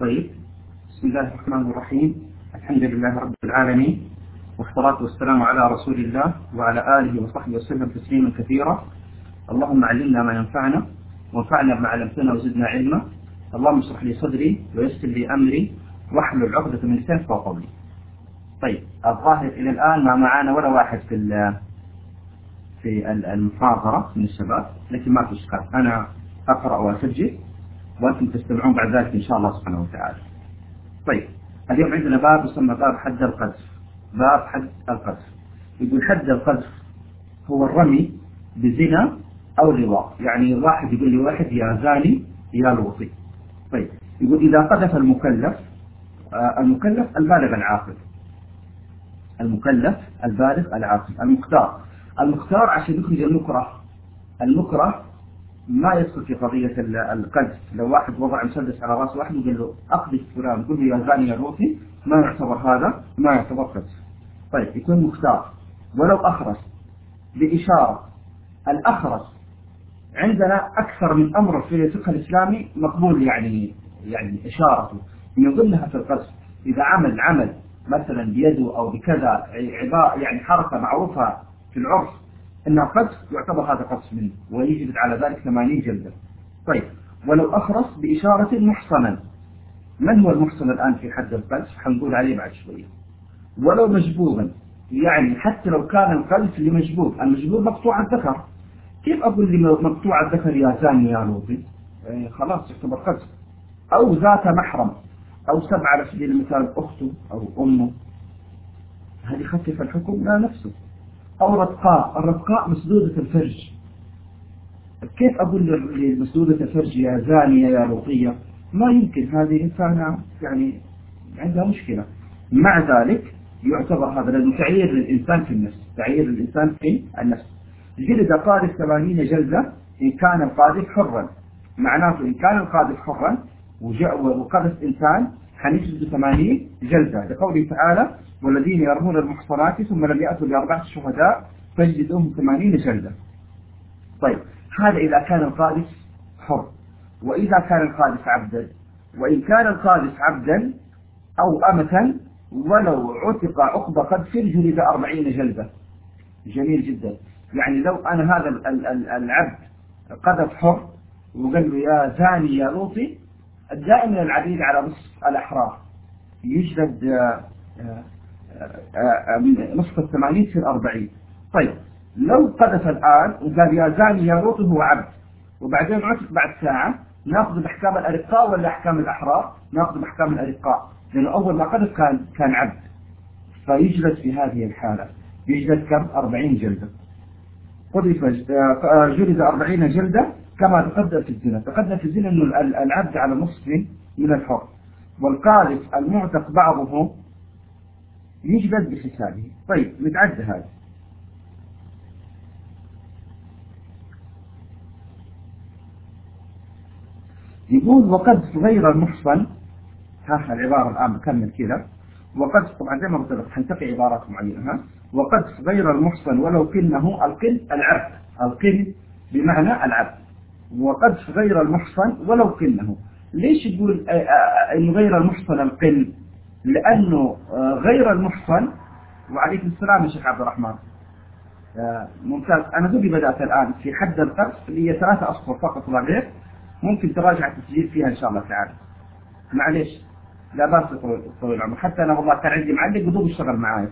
طيب. بسم الله الرحمن الرحيم. الحمد لله رب العالمين والصلاة والسلام على رسول الله وعلى آله وصحبه وسلم تسليما كثيرا. اللهم علمنا ما ينفعنا وانفعنا بما علمتنا وزدنا علما. اللهم اشرح لي صدري ويسر لي أمري واحلل عقدة من لساني قولي. طيب الظاهر إلى الآن ما معانا ولا واحد في في المحاضرة من الشباب لكن ما في أنا أقرأ وأسجل. وأنتم تستمعون بعد ذلك إن شاء الله سبحانه وتعالى. طيب اليوم عندنا باب يسمى باب حد القذف. باب حد القذف. يقول حد القذف هو الرمي بزنا أو لواط يعني واحد يقول لي واحد يا زاني يا لوطي. طيب يقول إذا قذف المكلف آه المكلف البالغ العاقل. المكلف البالغ العاقل المختار. المختار عشان يخرج المكره. المكره ما يدخل في قضية القذف لو واحد وضع مسدس على راس واحد وقال له أقذف فلان قل له يا زاني يا روثي ما يعتبر هذا؟ ما يعتبر قذف طيب يكون مختار. ولو أخرس بإشارة الأخرس عندنا أكثر من أمر في الفقه الإسلامي مقبول يعني يعني إشارته. من ضمنها في القذف إذا عمل عمل مثلا بيده أو بكذا عبارة يعني حركة معروفة في العرف انها قذف يعتبر هذا قذف منه ويجب على ذلك 80 جلدة طيب ولو أخرس بإشارة محصنا من هو المحصن الآن في حد القذف حنقول عليه بعد شوية ولو مجبوبا يعني حتى لو كان القذف لمجبوب المجبوب مقطوع الذكر كيف أقول لي مقطوع الذكر يا زاني يا لوطي؟ يعني خلاص يعتبر قذف أو ذات محرم أو سبع على سبيل المثال أخته أو أمه. هذه خفف الحكم لا نفسه. أو رتقاء. الرتقاء مسدودة الفرج. كيف أقول لمسدودة الفرج يا زانية يا لوطية ما يمكن. هذه إنسانة يعني عندها مشكلة. مع ذلك يعتبر هذا لأنه تعيير للإنسان في النفس. تعيير للإنسان في النفس. جلد قاذف ثمانين جلدة إن كان القاذف حرا. معناته إن كان القاذف حرا وقذف إنسان حنجلد ثمانين جلدة. لقوله تعالى والذين يرمون المحصنات ثم لم يأتوا بأربعة شهداء فاجلدوهم ثمانين جلدة. طيب هذا إذا كان القاذف حر. وإذا كان القاذف عبدا. وإن كان القاذف عبدا أو أمة ولو عتق عقب قذف جلد أربعين جلدة. جميل جدا. يعني لو أنا هذا العبد قذف حر وقال له يا زاني يا لوطي دائما العبيد على نصف الأحرار. يجلد من نصف الثمانين في الأربعين. طيب لو قذف الآن وقال يا زاني يا لوط هو عبد وبعدين عتق بعد ساعة ناخذ بأحكام الأرقاء ولا أحكام الأحرار؟ ناخذ بأحكام الأرقاء. لأنه أول ما قذف كان كان عبد. فيجلد في هذه الحالة. يجلد كم؟ 40 جلدة. قذف جلد 40 جلدة. كما تقدم في الزنا. تقدم في الزنا أنه العبد على نصف من الحر. والقاذف المعتق بعضه يجلد بحسابه. طيب نتعدى هذا. يقول وقد غير المحصن. ها العبارة الآن بكمل كذا. وقد طبعا زي ما قلت لك حنتقي عبارات معينة ها. وقد غير المحصن ولو قنه القن العبد. القن بمعنى العبد. وقد غير المحصن ولو قنه. ليش يقول إنه غير المحصن القن؟ لأنه غير المحصن. وعليكم السلام يا شيخ عبد الرحمن. ممتاز. أنا دوبي بدأت الآن في حد القذف اللي هي ثلاثة اصفر فقط لا غير. ممكن تراجع التسجيل فيها إن شاء الله تعالى. معليش لا بأس طويل العمر. حتى أنا والله كان عندي معلق ودوب اشتغل معاي.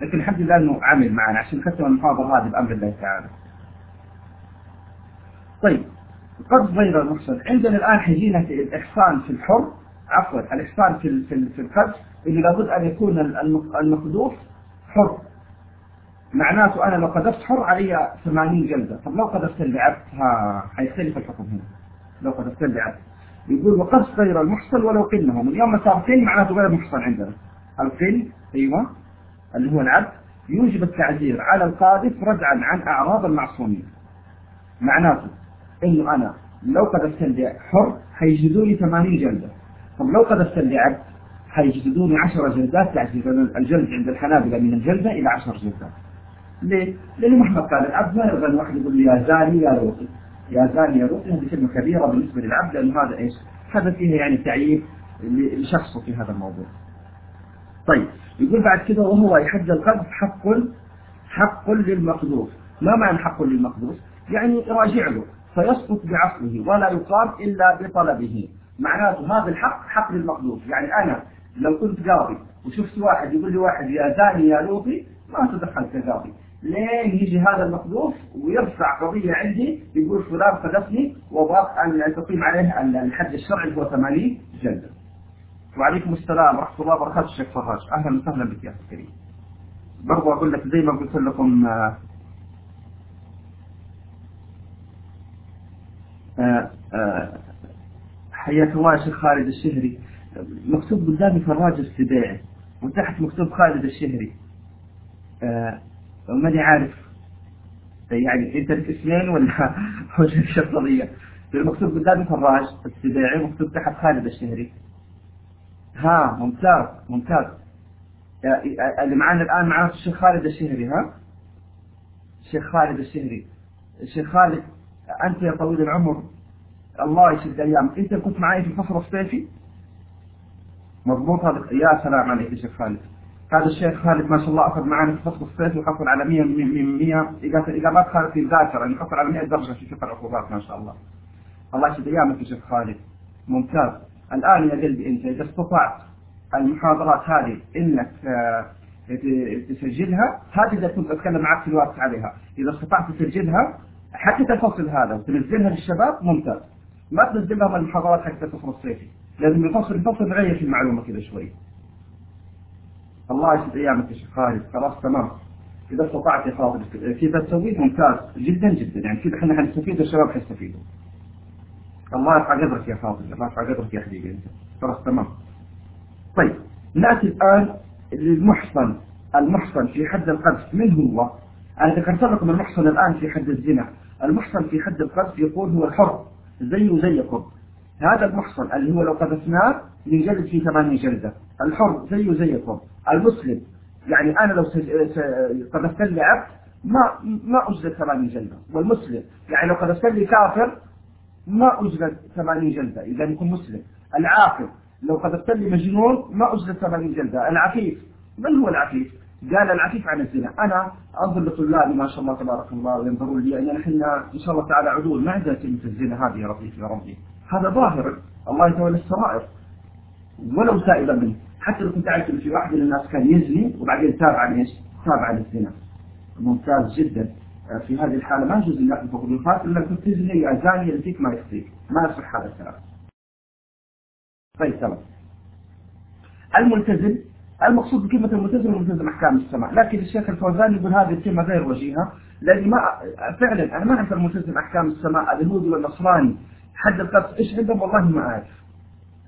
لكن الحمد لله إنه عمل معنا عشان ختم المحاضرة هذه بأمر الله تعالى. طيب. قد غير المحصن عندنا الآن حيجينا في الإحصان في الحر عفوا الإحصان في في القذف اللي لابد أن يكون المقذوف حر. معناته أنا لو قذفت حر علي 80 جلدة. طب لو قذفت ها حيختلف الحكم هنا. لو قذفت لعبد يقول وقذف غير المحصن ولو قنه من يوم صار قن معناته غير محصن عندنا. القن أيوه اللي هو العبد يوجب التعزير على القاذف ردعا عن أعراض المعصومين. معناته انه أنا لو قذفت لي حر حيجلدوني 80 جلدة. طب لو قذفت لي عبد حيجلدوني 10 جلدات تعزيز الجلد عند الحنابلة من الجلدة إلى 10 جلدات. ليه؟ لأنه مهما كان العبد ما يرضى الواحد يقول لي يا زاني يا لوطي يا زاني يا لوطي هذه كلمة كبيرة بالنسبة للعبد لأنه هذا إيش؟ هذا فيها يعني تعييب لشخصه في هذا الموضوع. طيب يقول بعد كده وهو يحد القذف حق حق للمقذوف ما معنى حق للمقذوف يعني راجع له. فيسقط بعقله ولا يقام إلا بطلبه معناته هذا الحق حق للمقذوف يعني أنا لو كنت قاضي وشفت واحد يقول لي واحد يا زاني يا لوطي ما تدخل كقاضي لين يجي هذا المقذوف ويرفع قضية عندي يقول فلان قذفني وابغى أن تقيم عليه الحد الشرعي هو 80 جلدة. وعليكم السلام ورحمة الله وبركاته الشيخ فراج أهلا وسهلا بك يا أخي الكريم. برضو أقول لك زي ما قلت لكم آآ آه، آآ آه، حياك الله يا شيخ خالد الشهري. مكتوب قدامي فراج السبيعي وتحت مكتوب خالد الشهري. آه ماني عارف. يعني انت لك اسمين ولا ولا شخصية؟ المكتوب قدامي فراج السبيعي مكتوب تحت خالد الشهري. ها ممتاز ممتاز. اللي معانا الآن معنا الشيخ خالد الشهري ها؟ الشيخ خالد الشهري. الشيخ خالد أنت يا طويل العمر الله يشد ايامك أنت كنت معي في الفصل الصيفي؟ مضبوط. هذا يا سلام عليك يا شيخ خالد. هذا الشيخ خالد ما شاء الله أخذ معنا في فصل الصيف وحصل على 100 من 100 اجابات خالد في الذاكرة يعني حصل على 100 درجة في فقه العقوبات ما شاء الله. الله يشد أيامك يا شيخ خالد. ممتاز. الآن يا قلبي أنت إذا استطعت المحاضرات هذه إنك آه، تسجلها هذه إذا كنت اتكلم معك في الوقت عليها. إذا استطعت تسجلها حتى الفصل هذا وتنزلها للشباب ممتاز. ما تنزل لهم المحاضرات حق الفصل الصيفي لازم الفصل الفصل في المعلومة كذا شوي. الله يسعد أيامك يا شيخ خالد. خلاص تمام. إذا استطعت يا فاضل كذا تسويه ممتاز جدا جدا. يعني كذا إحنا حنستفيد والشباب حيستفيدوا. الله يرفع قدرك يا فاضل الله يرفع قدرك يا حبيبي. أنت. خلاص تمام. طيب نأتي الآن للمحصن. المحصن في حد القذف. من هو؟ أنا ذكرت لكم المحصن الآن في حد الزنا. المحصن في حد القذف يقول هو الحر زيه زيكم هذا المحصن اللي هو لو قذفناه ينجلد فيه ثمانية جلدة. الحر زيه زيكم المسلم يعني أنا لو قذفت لي عبد ما ما أجلد ثمانية جلدة. والمسلم يعني لو قذفت لي كافر ما أجلد ثمانية جلدة. إذا يكون مسلم. العاقل لو قذفت لي مجنون ما أجلد ثمانية جلدة. العفيف من هو العفيف؟ قال العفيف عن الزنا. أنا انظر لطلابي ما شاء الله تبارك الله وينظرون لي أن نحن إن شاء الله تعالى عدول. ما عندنا كلمة الزنا هذه يا ربي يا ربي. هذا ظاهر. الله يتولى السرائر. ولو سائلا منه. حتى لو كنت أعرف في واحد من الناس كان يزني وبعدين تاب عن إيش؟ تاب عن الزنا ممتاز جدا. في هذه الحالة ما يجوز أن ياخذ فوق الا كنت تزني يا زاني يأتيك ما يخفيك ما يصح هذا الكلام. طيب تمام. الملتزم المقصود بكلمة الملتزم الملتزم أحكام السماء لكن الشيخ الفوزان يقول هذه الكلمة غير وجيهة لأني ما فعلا أنا ما أعرف الملتزم أحكام السماء اليهودي والنصراني. حد القدس إيش عندهم؟ والله ما أعرف.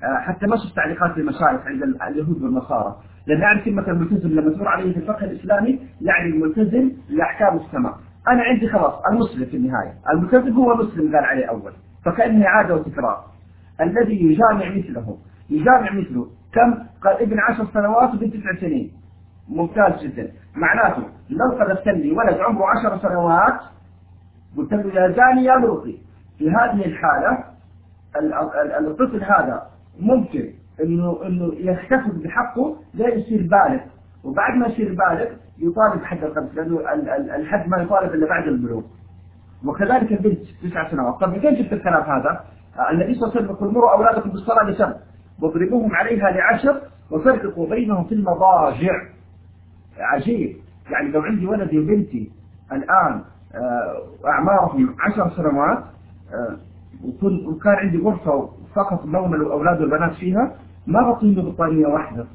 آه، حتى ما شفت تعليقات المشايخ عند اليهود والنصارى. لأن أعرف كلمة الملتزم لما تمر عليه في الفقه الإسلامي يعني الملتزم لأحكام السماء أنا عندي خلاص المسلم في النهاية. الملتزم هو مسلم قال عليه أول. فكأنه عادة وتكرار. الذي يجامع مثله يجامع مثله. كم؟ قال ابن عشر سنوات وبنت تسع سنين. ممتاز جدا. معناته لو قذفت لي ولد عمره عشر سنوات قلت له يا زاني يا لوطي في هذه الحالة الطفل هذا ممكن انه إنه يحتفظ بحقه لا يصير بالغ. وبعد ما يصير بالغ يطالب حد القذف لأنه الحد ما يطالب إلا بعد البلوغ. وكذلك البنت تسع سنوات. طيب فين جبت الكلام هذا؟ النبي صلى الله عليه وسلم يقول مروا أولادكم بالصلاة لسبع واضربوهم عليها لعشر وفرقوا بينهم في المضاجع. عجيب. يعني لو عندي ولدي وبنتي الآن آه، أعمارهم عشر سنوات آه، وكان عندي غرفة فقط نوم الأولاد والبنات فيها ما بطين بطانية واحدة.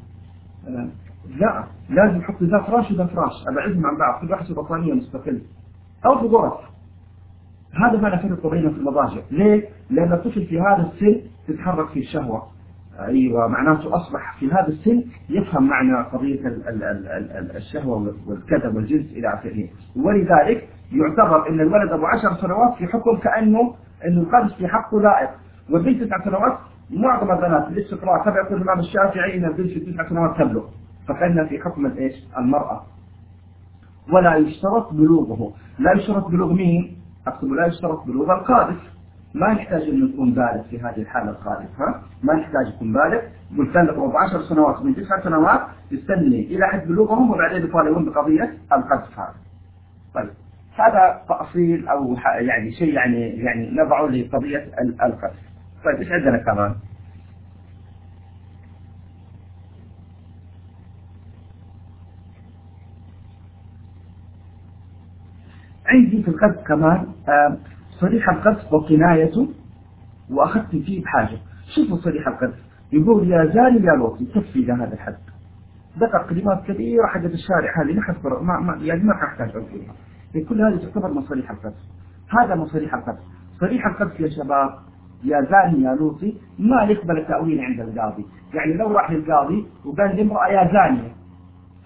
آه، لا لازم أحط ذا فراش وذا فراش أبعدهم عن بعض كل واحد في بطانية مستقل أو في غرف هذا ما نفرق بينه في المضاجع. ليه؟ لأن الطفل في هذا السن تتحرك فيه الشهوة. أيوه معناته أصبح في هذا السن يفهم معنى قضية الشهوة والكذب والجنس إلى آخره. ولذلك يعتبر إن الولد أبو عشر سنوات في حكم كأنه انه القذف في حقه لائق. والبنت تسع سنوات معظم البنات كما يقول الإمام الشافعي إن البنت في تسع سنوات تبلغ. فكانها في حكم الإيش؟ المرأة. ولا يشترط بلوغه. لا يشترط بلوغ مين؟ اكتب لا يشترط بلوغ القاذف ما نحتاج انه يكون بالغ في هذه الحالة ها ما نحتاج يكون بالغ. قلت كان له 10 سنوات من تسع سنوات يستني إلى حد بلوغهم وبعدين يطالبون بقضية القذف هذا. طيب. هذا تأصيل أو يعني شيء يعني يعني نضعه لقضية القذف. طيب إيش عندنا كمان؟ عندي في القذف كمان صريح القذف وكنايته وأخذت فيه بحاجة. شوفوا صريح القذف يقول يا زاني يا لوط يكفي إلى هذا الحد؟ ذكر كلمات كثيرة حقت الشارع هذه ما ما, ما يعني ما أحتاج أقولها كل هذه تعتبر من صريح القذف هذا من صريح القذف صريح القذف يا شباب يا زاني يا لوطي ما يقبل التأويل عند القاضي. يعني لو راح للقاضي وقال لامرأة يا زانية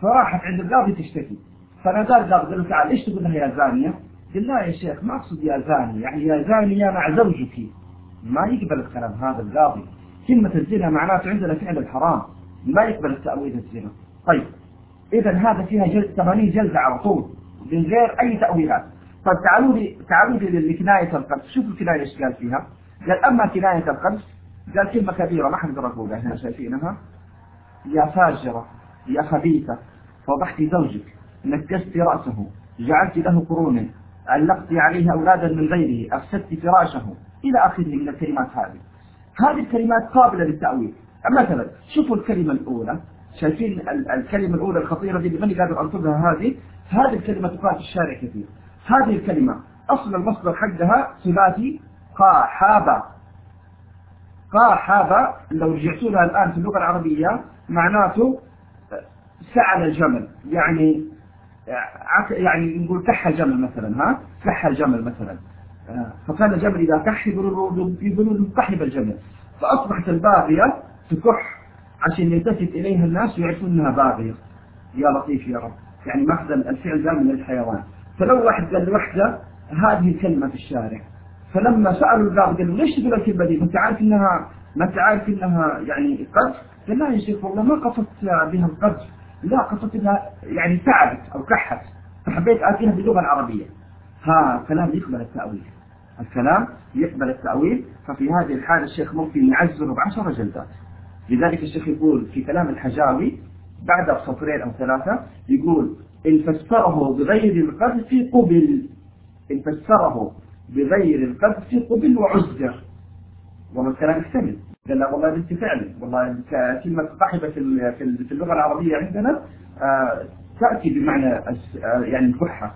فراحت عند القاضي تشتكي. فنادى القاضي قال له تعال إيش تقول لها يا زانية؟ قال لا يا شيخ ما أقصد يا زاني يعني يا زانية مع زوجك. ما يقبل الكلام هذا القاضي. كلمة الزنا معناته عندنا فعل الحرام. ما يقبل التأويل الزنا. طيب إذا هذا فيها جلد 80 جلدة على طول من غير أي تأويلات. طيب تعالوا لي تعالوا لي لكناية القذف شوفوا الكناية إيش قال فيها. قال أما كناية القذف قال كلمة كبيرة ما حنقدر أقولها إحنا شايفينها يا فاجرة يا خبيثة فضحت زوجك نكست رأسه جعلت له قرونا. علقت عليه أولادا من غيره أفسدت فراشه. إلى آخره من الكلمات هذه. هذه الكلمات قابلة للتأويل. مثلا شوفوا الكلمة الأولى. شايفين الكلمة الأولى الخطيرة دي ماني قادر أنطقها هذه؟ هذه الكلمة تقال في الشارع كثير. هذه الكلمة أصل المصدر حقها ثلاثي قاحابة. قاحابة لو رجعتوا لها الآن في اللغة العربية معناته سعل الجمل يعني يعني نقول كح الجمل مثلا ها؟ كح الجمل مثلا. آه، فكان الجمل إذا كح يقولون كحب الجمل فأصبحت الباغية تكح عشان يلتفت إليها الناس ويعرفون أنها باغية. يا لطيف يا رب. يعني ماخذ الفعل جاء من الحيوان. فلو واحد قال لوحده هذه الكلمة في الشارع. فلما سألوا الباب قالوا ليش تقول الكلمة دي؟ ما أنت عارف إنها ما أنت عارف إنها يعني قذف؟ قال لا يا شيخ والله ما قصدت بها القذف. لا قصدت إنها يعني تعبت أو كحت. فحبيت آتيها باللغة العربية. ها كلام يقبل التأويل. الكلام يقبل التأويل. ففي هذه الحالة الشيخ ممكن يعزله بعشر جلدات. لذلك الشيخ يقول في كلام الحجاوي بعد سطرين أو ثلاثة يقول إن فسره بغير القذف قبل. إن فسره بغير القذف قبل وعزر. وهو الكلام يحتمل لا والله انت فعلا والله كلمة صاحبة في اللغة العربية عندنا آه، تأتي بمعنى آه، يعني الفحة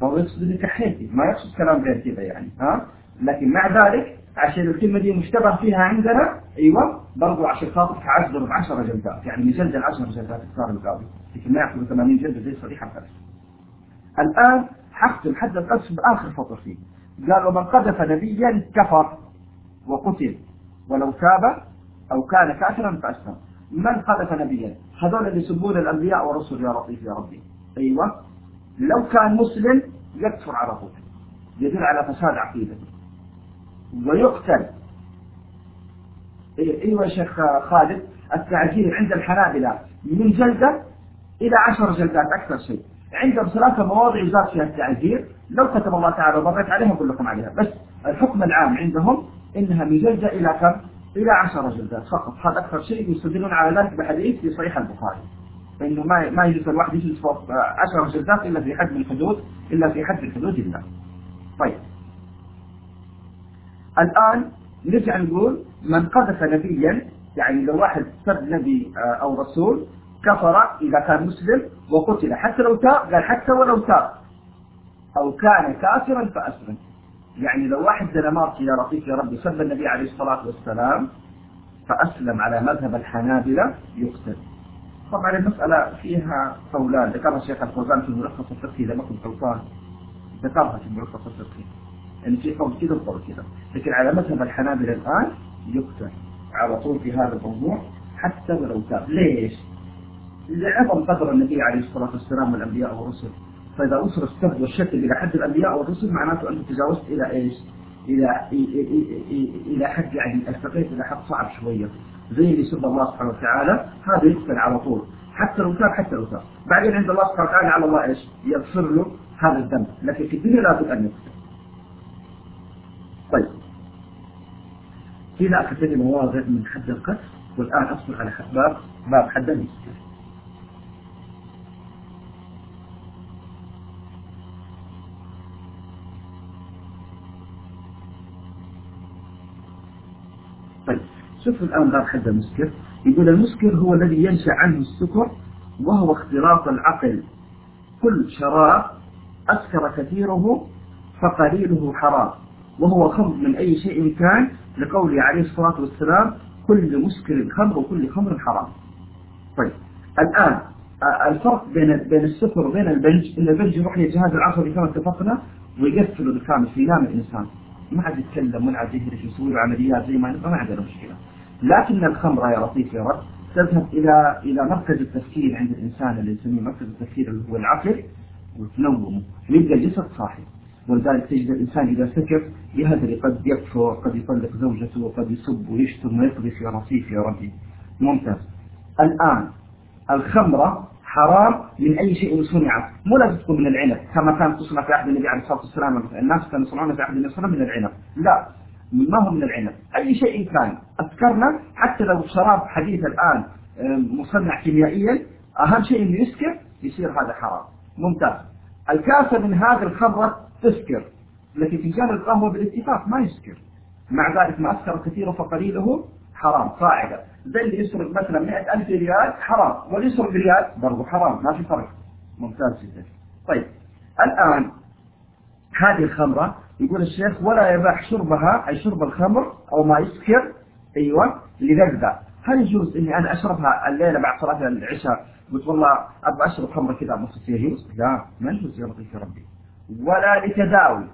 فهو يقصد انك كحيتي ما يقصد كلام غير كذا يعني ها؟ لكن مع ذلك عشان الكلمة دي مشتبه فيها عندنا أيوه برضو عشان خاطر تعذر ب 10 جلدات. يعني يسجل 10 جلدات اختار القاضي. لكن ما ياخذ 80 جلدة زي صريح القذف الآن حختم حد القذف بآخر فطر فيه. قال ومن قذف نبيا كفر وقتل. ولو تاب أو كان كافرا فأسلم. من قذف نبيا هذول اللي يسبون الأنبياء والرسل يا لطيف يا ربي. أيوة. لو كان مسلم يكفر على طول. يدل على فساد عقيدته ويقتل. أيوه يا شيخ خالد التعجيل عند الحنابلة من جلدة إلى عشر جلدات أكثر شيء. عندهم ثلاثة مواضع يزاد فيها التعجيل لو كتب الله تعالى وضغط عليها أقول لكم عليها. بس الحكم العام عندهم إنها من جلدة إلى كم؟ إلى عشر جلدات فقط. هذا أكثر شيء يستدلون على ذلك بحديث في صحيح البخاري. فإنه ما ما يجوز الواحد يجلس فوق عشر جلدات إلا في حد الحدود إلا في حد من حدود الله. طيب. الآن نرجع نقول من قذف نبيا يعني لو واحد سب نبي آه، أو رسول كفر إذا كان مسلم وقتل حتى لو تاب قال حتى ولو تاب. أو كان كافرا فأسلم. يعني لو واحد دنماركي يا رفيق يا ربي سب النبي عليه الصلاة والسلام فأسلم على مذهب الحنابلة يقتل. طبعا المسألة فيها قولان ذكرها الشيخ الفوزان في الملخص الفقهي إذا ما كنت غلطان ذكرها في الملخص الفقهي يعني في قول كذا وقول كذا. لكن على مذهب الحنابلة الآن يقتل. على طول في هذا الموضوع حتى ولو تاب ليش؟ لعظم قدر النبي عليه الصلاة والسلام والأنبياء والرسل. فإذا وصل السب والشتم إلى حد الأنبياء والرسل معناته أنت تجاوزت إلى إيش؟ إلى إلى حد يعني ارتقيت إلى حد صعب شوية. زي اللي سب الله سبحانه وتعالى هذا يقتل على طول. حتى لو تاب حتى لو تاب. بعدين عند الله سبحانه وتعالى على الله إيش؟ يغفر له هذا الذنب. لكن في الدنيا لابد أن يقتل طيب. في لا كثير مواضع من حد القذف والآن أصبح على باب باب حد المسكر طيب شوف الآن باب حد المسكر يقول المسكر هو الذي ينشأ عنه السكر وهو اختلاط العقل. كل شراب أسكر كثيره فقليله حرام وهو خمر من أي شيء كان. لقوله عليه الصلاة والسلام كل مسكر خمر وكل خمر حرام. طيب الآن الفرق بين بين السكر وبين البنج. إن البنج يروح للجهاز العصبي كما اتفقنا ويقفله بالكامل في نام الإنسان. ما عاد يتكلم ولا عاد يهرش يسوي عمليات زي ما ما عندنا مشكلة. لكن الخمره يا لطيف يا رب تذهب إلى إلى مركز التفكير عند الإنسان اللي يسميه مركز التفكير اللي هو العقل وتنومه. ويبقى الجسد صاحي. ولذلك تجد الإنسان إذا سكر يهدري قد يكفر قد يطلق زوجته وقد يسب ويشتم ويقضي في رصيف يا ربي. ممتاز. الآن الخمرة حرام من أي شيء صنعت. مو لازم تكون من العنب. كما كانت تصنع في عهد النبي عليه الصلاة والسلام. الناس كانوا يصنعون في عهد النبي صلى الله عليه وسلم من العنب. لا. ما هو من العنب. أي شيء كان أسكرنا حتى لو شراب حديث الآن مصنع كيميائيا أهم شيء إنه يسكر يصير هذا حرام. ممتاز. الكاسة من هذه الخمرة تسكر لكن فنجان القهوة بالاتفاق ما يسكر. مع ذلك ما أسكر كثيره فقليله حرام قاعدة زي اللي يسرق مثلا 100000 ريال حرام. واللي يسرق ريال برضه حرام ما في فرق. ممتاز جدا. طيب الآن هذه الخمرة يقول الشيخ ولا يباح شربها أي شرب الخمر أو ما يسكر أيوة للذة هل يجوز إني أنا أشربها الليلة بعد صلاة العشاء؟ قلت والله أبغى أشرب خمرة كذا نص يجوز؟ لا ما يجوز يا لطيف ربي. ولا لتداوي.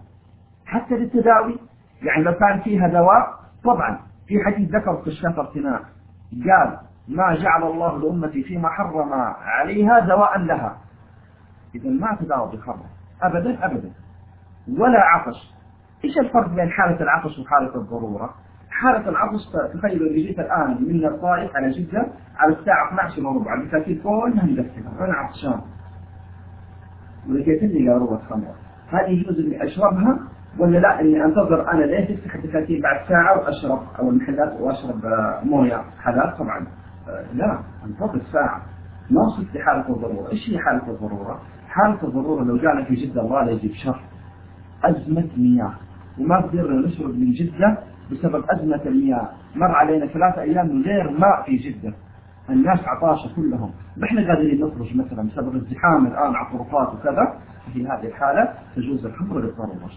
حتى للتداوي يعني لو كان فيها دواء طبعا في حديث ذكر في الشفر ارتناء. قال ما جعل الله لأمتي فيما حرم عليها دواء لها. إذا ما تداوى بالخمر أبدا أبدا. ولا عطش. إيش الفرق بين حالة العطش وحالة الضرورة؟ حالة العطش تخيلوا اللي جيت الآن من الطائف على جدة على الساعة 12 وربع. الدكاكين كلها مدفنة أنا عطشان؟ ولقيت لي قارورة خمر هل يجوز اني أشربها ولا لا؟ إني أنتظر أنا لين تفتح الدكاكين بعد ساعة وأشرب أو المحلات وأشرب آه، موية. حلال طبعا. آه، لا أنتظر ساعة. ما وصلت لحالة الضرورة، إيش هي حالة الضرورة؟ حالة الضرورة لو جانا في جدة الله لا يجيب شر. أزمة مياه. وما قدرنا نشرب من جدة بسبب أزمة المياه، مر علينا ثلاثة أيام من غير ماء في جدة. الناس عطاشة كلهم. إحنا قادرين نخرج مثلا بسبب الزحام الآن على الطرقات وكذا. في هذه الحالة تجوز الخمر للضرورة.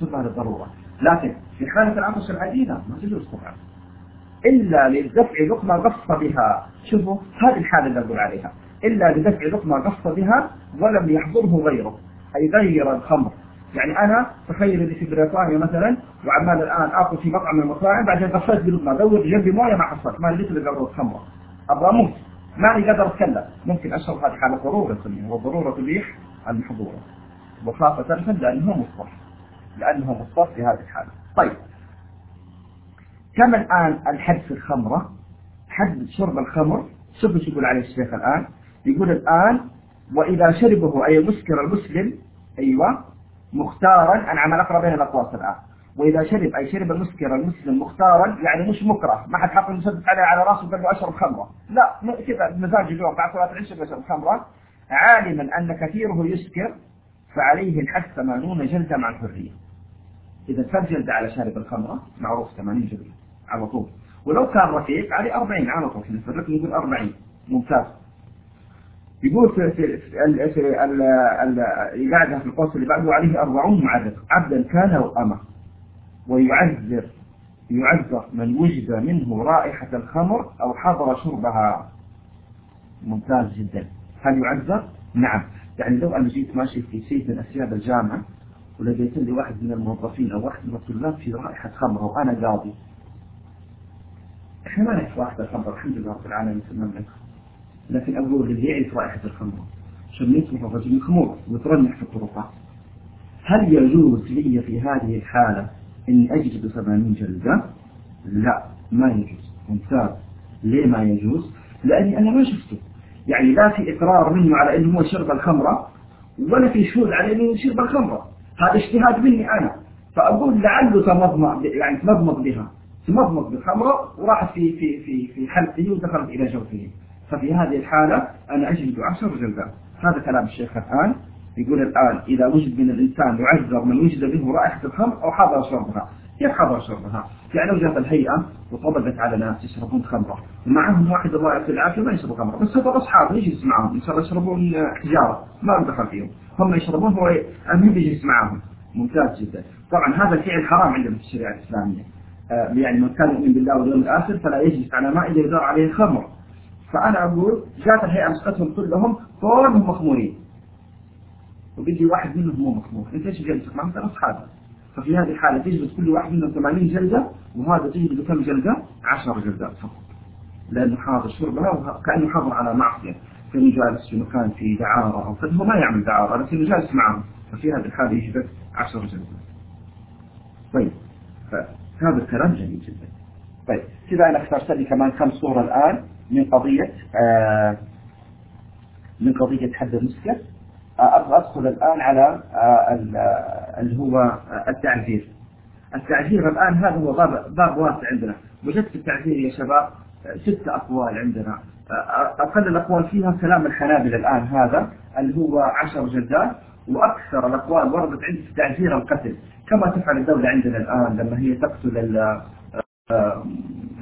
شربها للضرورة لكن في حالة العطش العديدة ما تجوز طبعا. إلا لدفع لقمة غص بها. شوفوا هذه الحالة اللي أقول عليها. إلا لدفع لقمة غص بها ولم يحضره غيره. أي غير الخمر. يعني أنا تخيل اللي في بريطانيا مثلا وعمال الآن آكل في مطعم من المطاعم بعدين غفلت بلقمة دور جنبي موية ما حصلت ما لقيت إلا خمرة أبغى أموت. ماني قادر أتكلم. ممكن أشرب هذه حالة ضرورة نسميها والضرورة تبيح المحظورة. وخاصة لأنه مصطف لأنه مصطف في هذه الحالة. طيب. كم الآن الحد في الخمرة؟ حد شرب الخمر؟ شوف إيش يقول عليه الشيخ الآن. يقول الآن وإذا شربه أي المسكر المسلم أيوة مختارا أنا عمال أقرأ بين الأقواس الآن وإذا شرب أي شرب المسكر المسلم مختارا يعني مش مكره. ما حد حط المسدس عليه على رأسه وقال له أشرب خمرة. لا كذا مزاج اليوم. بعد صلاة العشاء بشرب خمرة. عالما أن كثيره يسكر فعليه الحد 80 جلدة مع الحرية. إذا كم جلدة على شارب الخمرة معروف 80 جلدة على طول. ولو كان رفيق عليه 40 على طول. نفرق يقول 40 ممتاز. يقول في في في, في ال في القوس اللي بعده عليه 40 معرف عبدا كان أو ويعذر. يعذر من وجد منه رائحة الخمر أو حضر شربها. ممتاز جدا. هل يعذر؟ نعم. يعني لو أنا جيت ماشي في سيف من أسياد الجامعة ولقيت لي واحد من الموظفين أو واحد من الطلاب في رائحة خمر وأنا قاضي. إحنا ما نعرف رائحة الخمر الحمد لله رب العالمين في المملكة لكن أقول اللي يعرف رائحة الخمر. شميت الرجل خمور وترنح في الطرقات هل يجوز لي في هذه الحالة إني أجلد 80 جلدة؟ لا ما يجوز. ممتاز. ليه ما يجوز؟ لأني أنا ما شفته. يعني لا في إقرار منه على أنه هو شرب الخمرة ولا في شهود على أنه شرب الخمرة. هذا اجتهاد مني أنا. فأقول لعله تمضمض يعني تمضمض بها. تمضمض بالخمرة وراحت في في في في حلقه ودخلت إلى جوفه. ففي هذه الحالة أنا أجلد عشر جلدات هذا كلام الشيخ الآن. يقول الآن إذا وجد من الإنسان يعذر من وجد منه رائحة الخمر أو حضر شربها. كيف حضر شربها؟ يعني لو جاءت الهيئة وطبقت على ناس يشربون خمرة ومعهم واحد الله يعطيه العافية ما يشرب خمرة. بس هذول أصحابه يجلس معهم إن شاء الله يشربون حجارة ما دخل فيهم. هم يشربون هو المهم يجلس معهم. ممتاز جدا. طبعا هذا الفعل حرام عندنا في الشريعة الإسلامية. آه، يعني من كان يؤمن بالله واليوم الآخر فلا يجلس على إذا يدار عليه خمر فأنا أقول جاءت الهيئة مسكتهم كلهم كلهم مخمورين وبيجي واحد منهم مو مخمور أنت إيش جلسك معهم ثلاث أصحاب ففي هذه الحالة تجلد كل واحد منهم 80 جلدة وهذا تجلد كم جلدة؟ 10 جلدات فقط. لأنه حاضر شربها وكأنه حاضر على معصية. كأنه جالس في مكان في دعارة أو فهو ما يعمل دعارة لكنه جالس معهم. ففي هذه الحالة يجلد 10 جلدات طيب. فهذا الكلام جميل جدا. طيب. كذا أنا اخترت لي كمان كم صورة الآن. من قضية آه من قضية حد المسكر آه أبغى أدخل الآن على آه اللي هو التعذير. التعذير الآن هذا هو باب, باب واسع عندنا. وجدت التعذير يا شباب ست أقوال عندنا. أقل الأقوال فيها كلام الحنابلة الآن هذا اللي هو عشر جلدات وأكثر الأقوال وردت عندي في تعذير القتل. كما تفعل الدولة عندنا الآن لما هي تقتل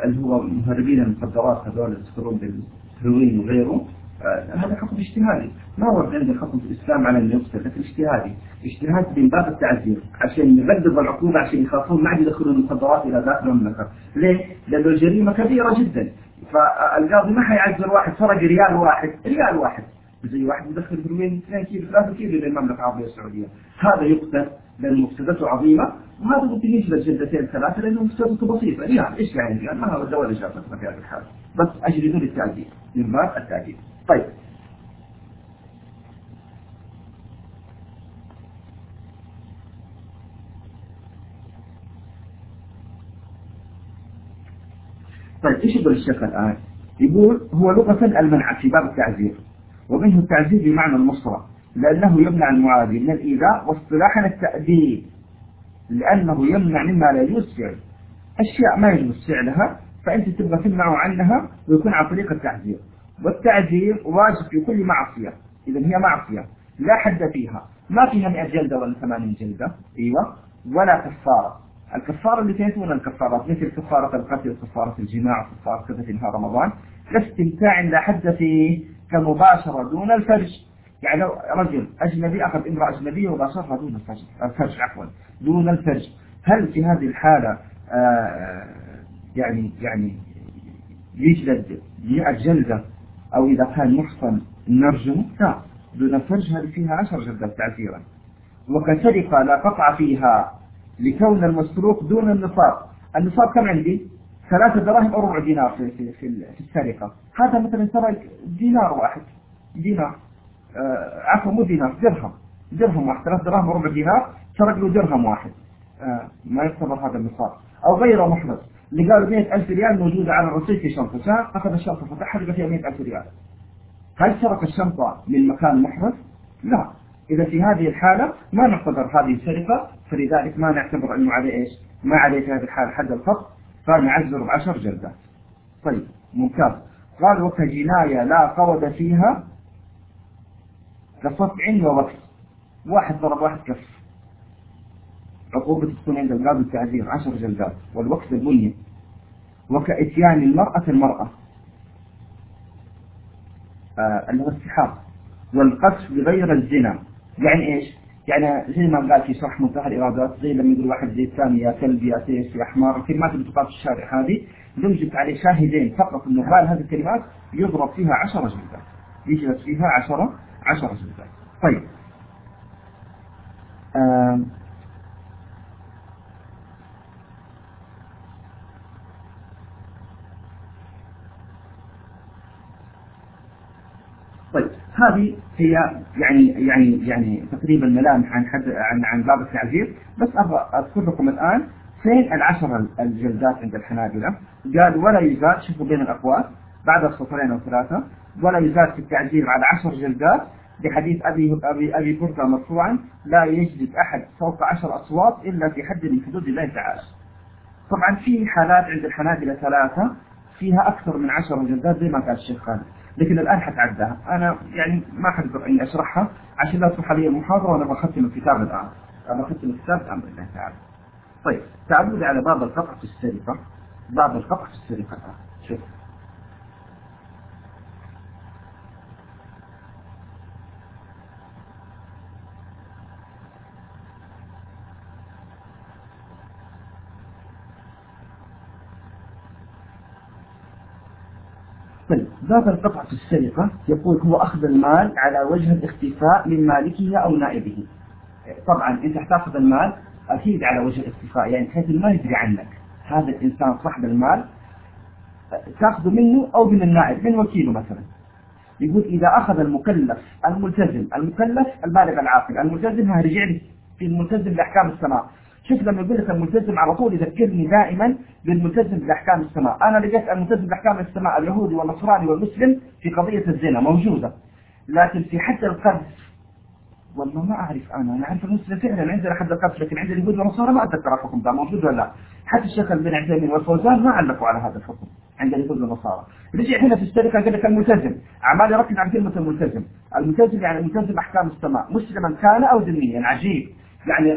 اللي هو مهربين المخدرات هذول يشتغلون بالهيروين وغيره آه، هذا حكم اجتهادي. ما ورد عندي حكم في الإسلام على انه يقتل لكن اجتهادي. اجتهاد من باب التعزير عشان يغلظ العقوبة عشان يخافون ما عاد يدخلون المخدرات إلى داخل المملكة. ليه؟ لأنه الجريمه كبيرة جدا. فالقاضي ما حيعزل واحد سرق ريال واحد ريال واحد. زي واحد يدخل هيروين 2 كيلو 3 كيلو للمملكه العربية السعودية. هذا يقتل لأن مفسدته عظيمة. وهذا ممكن يجلد جلدتين ثلاثة لأنه مفسدته بسيطة. ريال إيش يعني؟ ريال ما هو الدولة جابتنا في هذه الحاله بس اجلدوا للتعذيب من باب التعذيب طيب. طيب إيش يقول الشيخ الآن؟ يقول هو لغة المنع في باب التعزير ومنه التعزير بمعنى النصرة لأنه يمنع المعادي من الإيذاء واصطلاحا التأديب لأنه يمنع مما لا يجوز فعله أشياء ما يجوز فعلها فأنت تبغى تمنعه عنها ويكون عن طريق التعزير. والتعزير واجب في كل معصية إذا هي معصية لا حد فيها. ما فيها 100 جلدة ولا 80 جلدة أيوة ولا كفارة. الكفارة اللي تنسون الكفارات مثل كفارة القتل وكفارة الجماع وكفارة كذا في نهار رمضان لاستمتاع لا حد فيه. كمباشرة دون الفرج. يعني لو رجل أجنبي أخذ امرأة أجنبية وباشرها دون الفرج. الفرج عفوا دون الفرج. هل في هذه الحالة آه يعني يعني يجلد 100 جلدة؟ أو إذا كان محصن نرجمه لا دون الفرج هذه فيها عشر جلدات تعزيرا وكسرقة لا قطع فيها لكون المسروق دون النصاب النصاب كم عندي؟ ثلاثة دراهم أو ربع دينار في, في, في, في السرقة. هذا مثلا سرق دينار واحد. دينار. آه عفوا مو دينار درهم. درهم واحد ثلاث دراهم وربع دينار سرق له درهم واحد. آه ما يعتبر هذا النصاب. أو غير محرز اللي قالوا 100000 ريال موجودة على الرصيد في شنطة. جاء أخذ الشنطة فتحها لقى فيها 100000 ريال. هل سرق الشنطة من مكان محرز؟ لا. إذا في هذه الحالة ما نعتبر هذه سرقة فلذلك ما نعتبر أنه عليه إيش؟ ما عليه في هذه الحالة حد الخط فنعزر بعشر جلدات. طيب ممتاز. قال وكجناية لا قود فيها كصفع ووكز. واحد ضرب واحد كف. عقوبة تكون عند القاضي التعزير عشر جلدات والوكز البنية وكإتيان المرأة المرأة آه اللي هو السحاق والقذف بغير الزنا يعني إيش؟ يعني زي ما قال في شرح منتهى الإرادات زي لما يقول واحد زي الثاني يا كلب يا سيف يا حمار الكلمات اللي تقال في الشارع هذه نوجد عليه شاهدين فقط إنه قال هذه الكلمات يضرب فيها عشرة جلدات. يجلس فيها عشرة عشرة جلدات طيب هذه هي يعني يعني يعني تقريبا ملامح عن حد عن عن باب التعذير بس أذكر لكم الآن فين العشر الجلدات عند الحنابلة. قال ولا يزاد شوفوا بين الأقوال. بعد السطرين أو ثلاثة. ولا يزاد في التعذير على عشر جلدات بحديث أبي أبي أبي بردة مرفوعا. لا يجلد أحد فوق عشر أصوات إلا في حد من حدود الله تعالى. طبعا في حالات عند الحنابلة ثلاثة. فيها أكثر من عشر جلدات زي ما قال الشيخ خالد. لكن الآن حتعدها أنا يعني ما حقدر إني أشرحها عشان لا تروح علي المحاضرة وأنا بختم الكتاب الآن. أنا بختم الكتاب بأمر الله تعالى. طيب تعالوا على باب القطع في السرقة. باب القطع في السرقة. شوف. طيب باب القطع في السرقة يقول هو أخذ المال على وجه الاختفاء من مالكه أو نائبه. طبعا أنت حتاخذ المال أكيد على وجه الاختفاء يعني بحيث ما يدري عنك. هذا الإنسان صاحب المال تأخذه منه أو من النائب من وكيله مثلا. يقول إذا أخذ المكلف الملتزم المكلف البالغ العاقل الملتزم رجع لي في الملتزم بأحكام السماء. شوف لما يقول لك الملتزم على طول يذكرني دائما بالملتزم باحكام السماء، أنا لقيت الملتزم باحكام السماء اليهودي والنصراني والمسلم في قضية الزنا موجودة. لكن في حد القذف والله ما أعرف أنا، أنا أعرف المسلم فعلا عندنا حد القذف لكن عند اليهود والنصارى ما أتذكر الحكم ده موجود ولا لا. حتى الشيخ ابن عثيمين والفوزان ما علقوا على هذا الحكم عند اليهود والنصارى. رجع هنا في السرقة قال لك الملتزم، عمال يركز على كلمة الملتزم، الملتزم يعني الملتزم أحكام السماء، مسلما كان أو ذميا، عجيب. يعني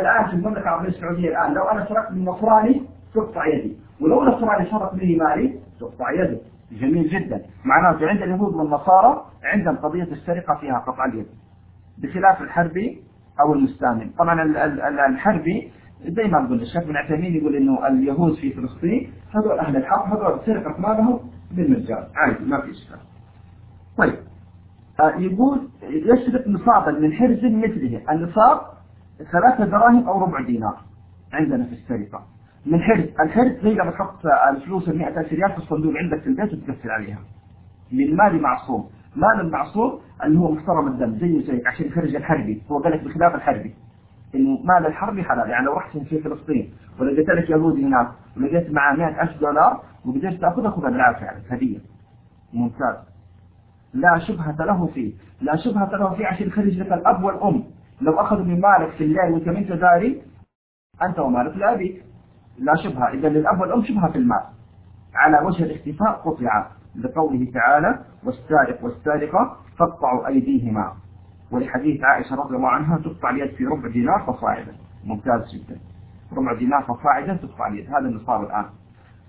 الآن في المملكة العربية السعودية الآن لو أنا سرقت من نصراني تقطع يدي ولو نصراني سرق مني مالي تقطع يده جميل جدا. معناته عند اليهود والنصارى عندهم قضية السرقة فيها قطع اليد. بخلاف الحربي أو المستعمل. طبعا الحربي زي ما قلنا الشيخ بن عثيمين يقول إنه اليهود في فلسطين هذول أهل الحق هذول سرقة مالهم بالمجان. عادي ما في إشكال. طيب. آه يقول يسرق نصابا من حرز مثله. النصاب ثلاثة دراهم أو ربع دينار عندنا في السرقة. من حرز الحرز زي لما تحط الفلوس ال 100000 ريال في الصندوق عندك في البيت وتقفل عليها. من مال معصوم. مال المعصوم اللي هو محترم الدم زيه زيك عشان يخرج الحربي. هو قال لك بخلاف الحربي. إنه مال الحربي حلال. يعني لو رحت في فلسطين ولقيت لك يهودي هناك ولقيت معاه 100000 دولار وقدرت تاخذها خذها بالعافيه يعني هدية. ممتاز. لا شبهة له فيه. لا شبهة له فيه عشان يخرج لك الأب والأم. لو أخذوا من مالك في الليل وأنت منت داري أنت ومالك لأبيك. لا شبهة. إذا للأب والأم شبهة في المال. على وجه الاختفاء قطع لقوله تعالى والسارق والسارقة فاقطعوا أيديهما. ولحديث عائشة رضي الله عنها تقطع اليد في ربع دينار فصاعدا. ممتاز جدا. ربع دينار فصاعدا تقطع اليد. هذا النصاب الآن.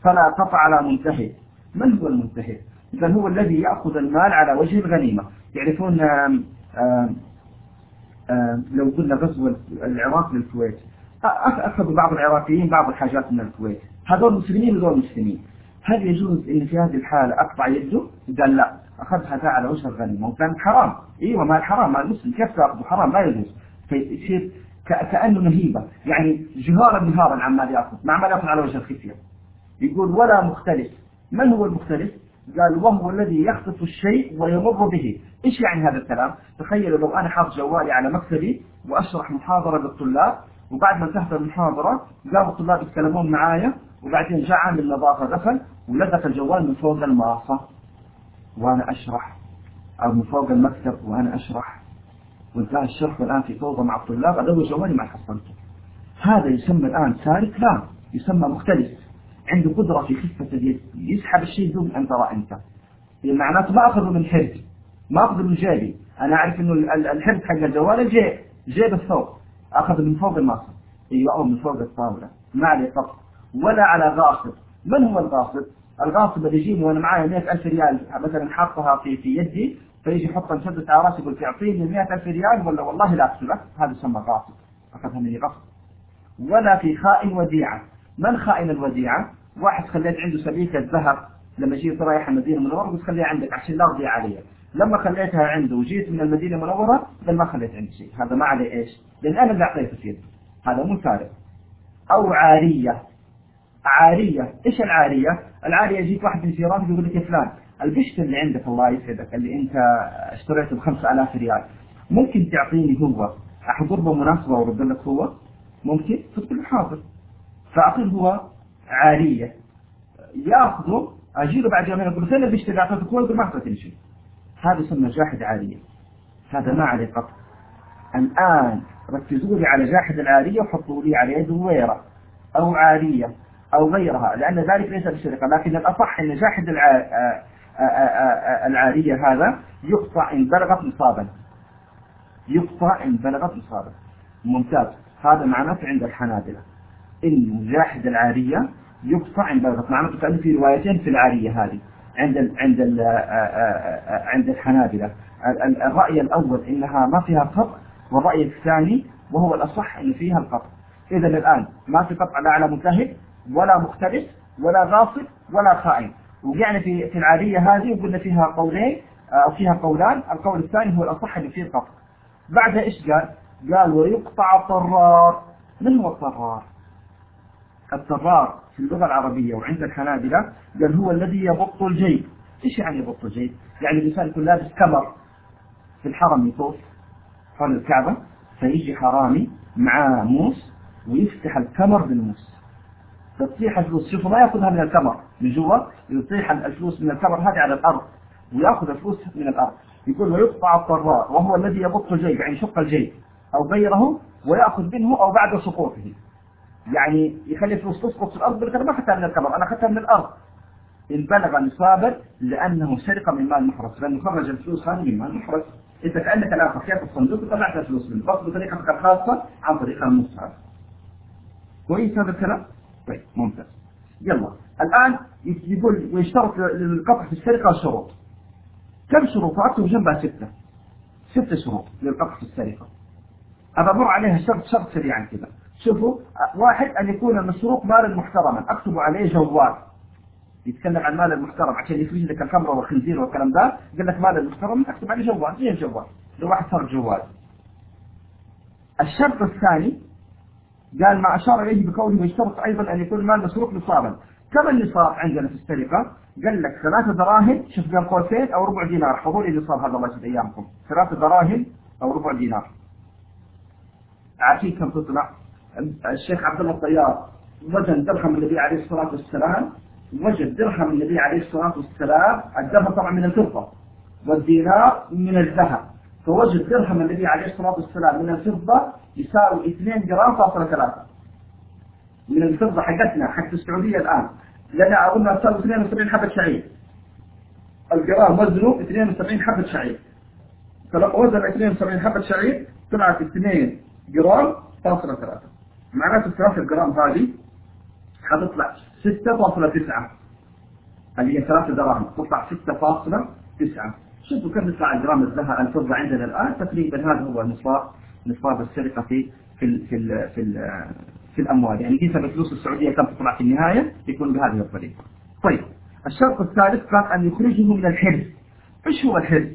فلا قطع على منتهي. من هو المنتهي؟ إذا هو الذي يأخذ المال على وجه الغنيمة. يعرفون آم آم لو قلنا غزو العراق للكويت. أخذوا بعض العراقيين بعض الحاجات من الكويت. هذول مسلمين وذول مسلمين. هل يجوز إن في هذه الحالة أقطع يده؟ قال لا. أخذها ذا على وجه الغنيمة. وكان حرام. إيوه مال حرام مال مسلم كيف تاخذه حرام لا يجوز. فيصير كأنه نهيبة يعني جهارا نهارا عمال يأخذ ما عمال يأخذ على وجه الخفية. يقول ولا مختلف. من هو المختلف؟ قال وهو الذي يخطف الشيء ويمر به. إيش يعني هذا الكلام؟ تخيلوا لو أنا حاط جوالي على مكتبي وأشرح محاضرة للطلاب وبعد ما انتهت المحاضرة قاموا الطلاب يتكلمون معايا وبعدين جاء عامل النظافة دخل ولدغ الجوال من فوق الماصة. وأنا أشرح أو من فوق المكتب وأنا أشرح. وانتهى الشرح والآن في فوضى مع الطلاب أدور جوالي ما حصلته. هذا يسمى الآن سارق لا يسمى مختلف. عنده قدرة في خفة اليد. يسحب الشيء دون أن ترى أنت. يعني معناته ما أخذه من حرز ما أخذه من جيبي أنا أعرف إنه الحرز حق الجوال الجيب جيب الثوب أخذ من فوق المصر أيوة أو من فوق الطاولة ما عليه فقط. ولا على غاصب. من هو الغاصب؟ الغاصب اللي يجيني وأنا معايا 100000 ريال. مثلا حاطها في في يدي. فيجي يحط مشدة على راسي يقول تعطيني 100000 ريال ولا والله لا أكسبك هذا يسمى غاصب. أخذها مني غصب ولا في خائن وديعة. من خائن الوديعة؟ واحد خليت عنده سبيكة ذهب لما جيت رايح المدينة المنورة قلت خليها عندك عشان لا تضيع علي لما خليتها عنده وجيت من المدينة المنورة قال ما خليت عندي شيء. هذا ما عليه إيش؟ لأن أنا اللي أعطيته في يده هذا مو سارق أو عارية. عارية. إيش العارية؟ العارية يجيك واحد من جيرانك يقول لك يا فلان البشت اللي عندك الله يسعدك اللي أنت اشتريته ب 5000 ريال ممكن تعطيني هو؟ أحضر له مناسبة وأرد لك هو؟ ممكن؟ فتقول حاضر. فاعطيه هو عارية ياخذه اجيله بعد يومين أقول فين اعطيتك هو يقول ما اعطيتني شيء هذا يسمى جاحد عارية هذا ما عليه قطع. الآن ركزوا لي على جاحد العارية وحطوا لي على يده ويرة أو عارية أو غيرها. لأن ذلك ليس بسرقة لكن الأصح أن جاحد العارية هذا يقطع إن بلغت نصابا يقطع إن بلغت نصابا ممتاز. هذا معناته عند الحنابلة. إن جاحد العارية يقطع إن بلغت معناته كأنه في روايتين في العارية هذه عند ال عند ال عند الحنابلة. الرأي الأول إنها ما فيها قطع والرأي الثاني وهو الأصح أن فيها القطع. إذا الآن ما في قطع لا على مجتهد ولا مختلف ولا غاصب ولا خائن. وقعنا في في العادية هذه وقلنا فيها قولين أو فيها قولان. القول الثاني هو الأصح اللي فيه القطع. بعدها إيش قال؟ قال ويقطع الطرار من هو الطرار؟ الطرار في اللغة العربية وعند الحنابلة قال هو الذي يبط الجيب إيش يعني يبط الجيب؟ يعني الإنسان يكون لابس كمر في الحرم يطوف حول الكعبة فيجي حرامي معاه موس ويفتح الكمر بالموس. تصيح الفلوس. شوفوا ما يأخذها من الكمر من جوا يطيح الفلوس من الكمر هذه على الأرض ويأخذ الفلوس من الأرض. يقول ويقطع الطراء وهو الذي يبط الجيب يعني يشق الجيب أو غيره ويأخذ منه أو بعد سقوطه. يعني يخلي الفلوس تسقط في الأرض يقول ما اخذتها من الكمر أنا اخذتها من الأرض. إن بلغ نصابا لأنه سرق من مال محرس لأنه خرج الفلوس هذه من مال محرس انت كأنك الان فكيت الصندوق وطلعت الفلوس منه بس بطريقتك الخاصه عن طريق المصحف كويس هذا الكلام؟ طيب ممتاز. يلا. الآن يقول ويشترط للقطع في السرقة شروط. كم شروط؟ أكتب جنبها ستة. ستة شروط للقطع في السرقة. أبى أمر عليها شرط شرط سريعا كذا. شوفوا واحد أن يكون المسروق مالا محترما. أكتب عليه جوال. يتكلم عن مال المحترم عشان يفرج لك الخمر والخنزير والكلام ده. قال لك مال المحترم أكتب عليه جوال. زي الجوال؟ لو واحد صار جوال. الشرط الثاني قال ما أشار إليه بقوله ويشترط أيضا أن يكون المال مسروق نصابا. كم النصاب عندنا في السرقة؟ قال لك ثلاثة دراهم شوف بين قوسين أو ربع دينار. حضور النصاب هذا الله أيامكم ثلاثة دراهم أو ربع دينار. عارفين كم تطلع؟ الشيخ عبد الله الطيار وزن درهم النبي عليه الصلاة والسلام وجد درهم النبي عليه الصلاة والسلام الدرهم طبعا من الفضة والدينار من الذهب. فوجد درهم النبي عليه الصلاة والسلام من الفضة يساوي 2 جرام فاصلة 3 من الفضة حقتنا حق السعودية الآن. لأن أظن تساوي 72 حبة شعير. الجرام وزنه 72 حبة شعير. فلما وزن 72 حبة شعير طلعت 2 جرام فاصلة 3 معناته 3 جرام هذه حتطلع 6.9 اللي هي 3 دراهم تطلع 6.9 شوفوا كم يطلع جرام الذهب الفضة عندنا الآن. تقريبا هذا هو النصاب نصاب السرقة في في في ال في ال في الأموال. يعني نسب الفلوس السعودية كم تطلع في النهاية؟ يكون بهذه الطريقة. طيب الشرط الثالث قال أن يخرجه من الحرز. إيش هو الحرز؟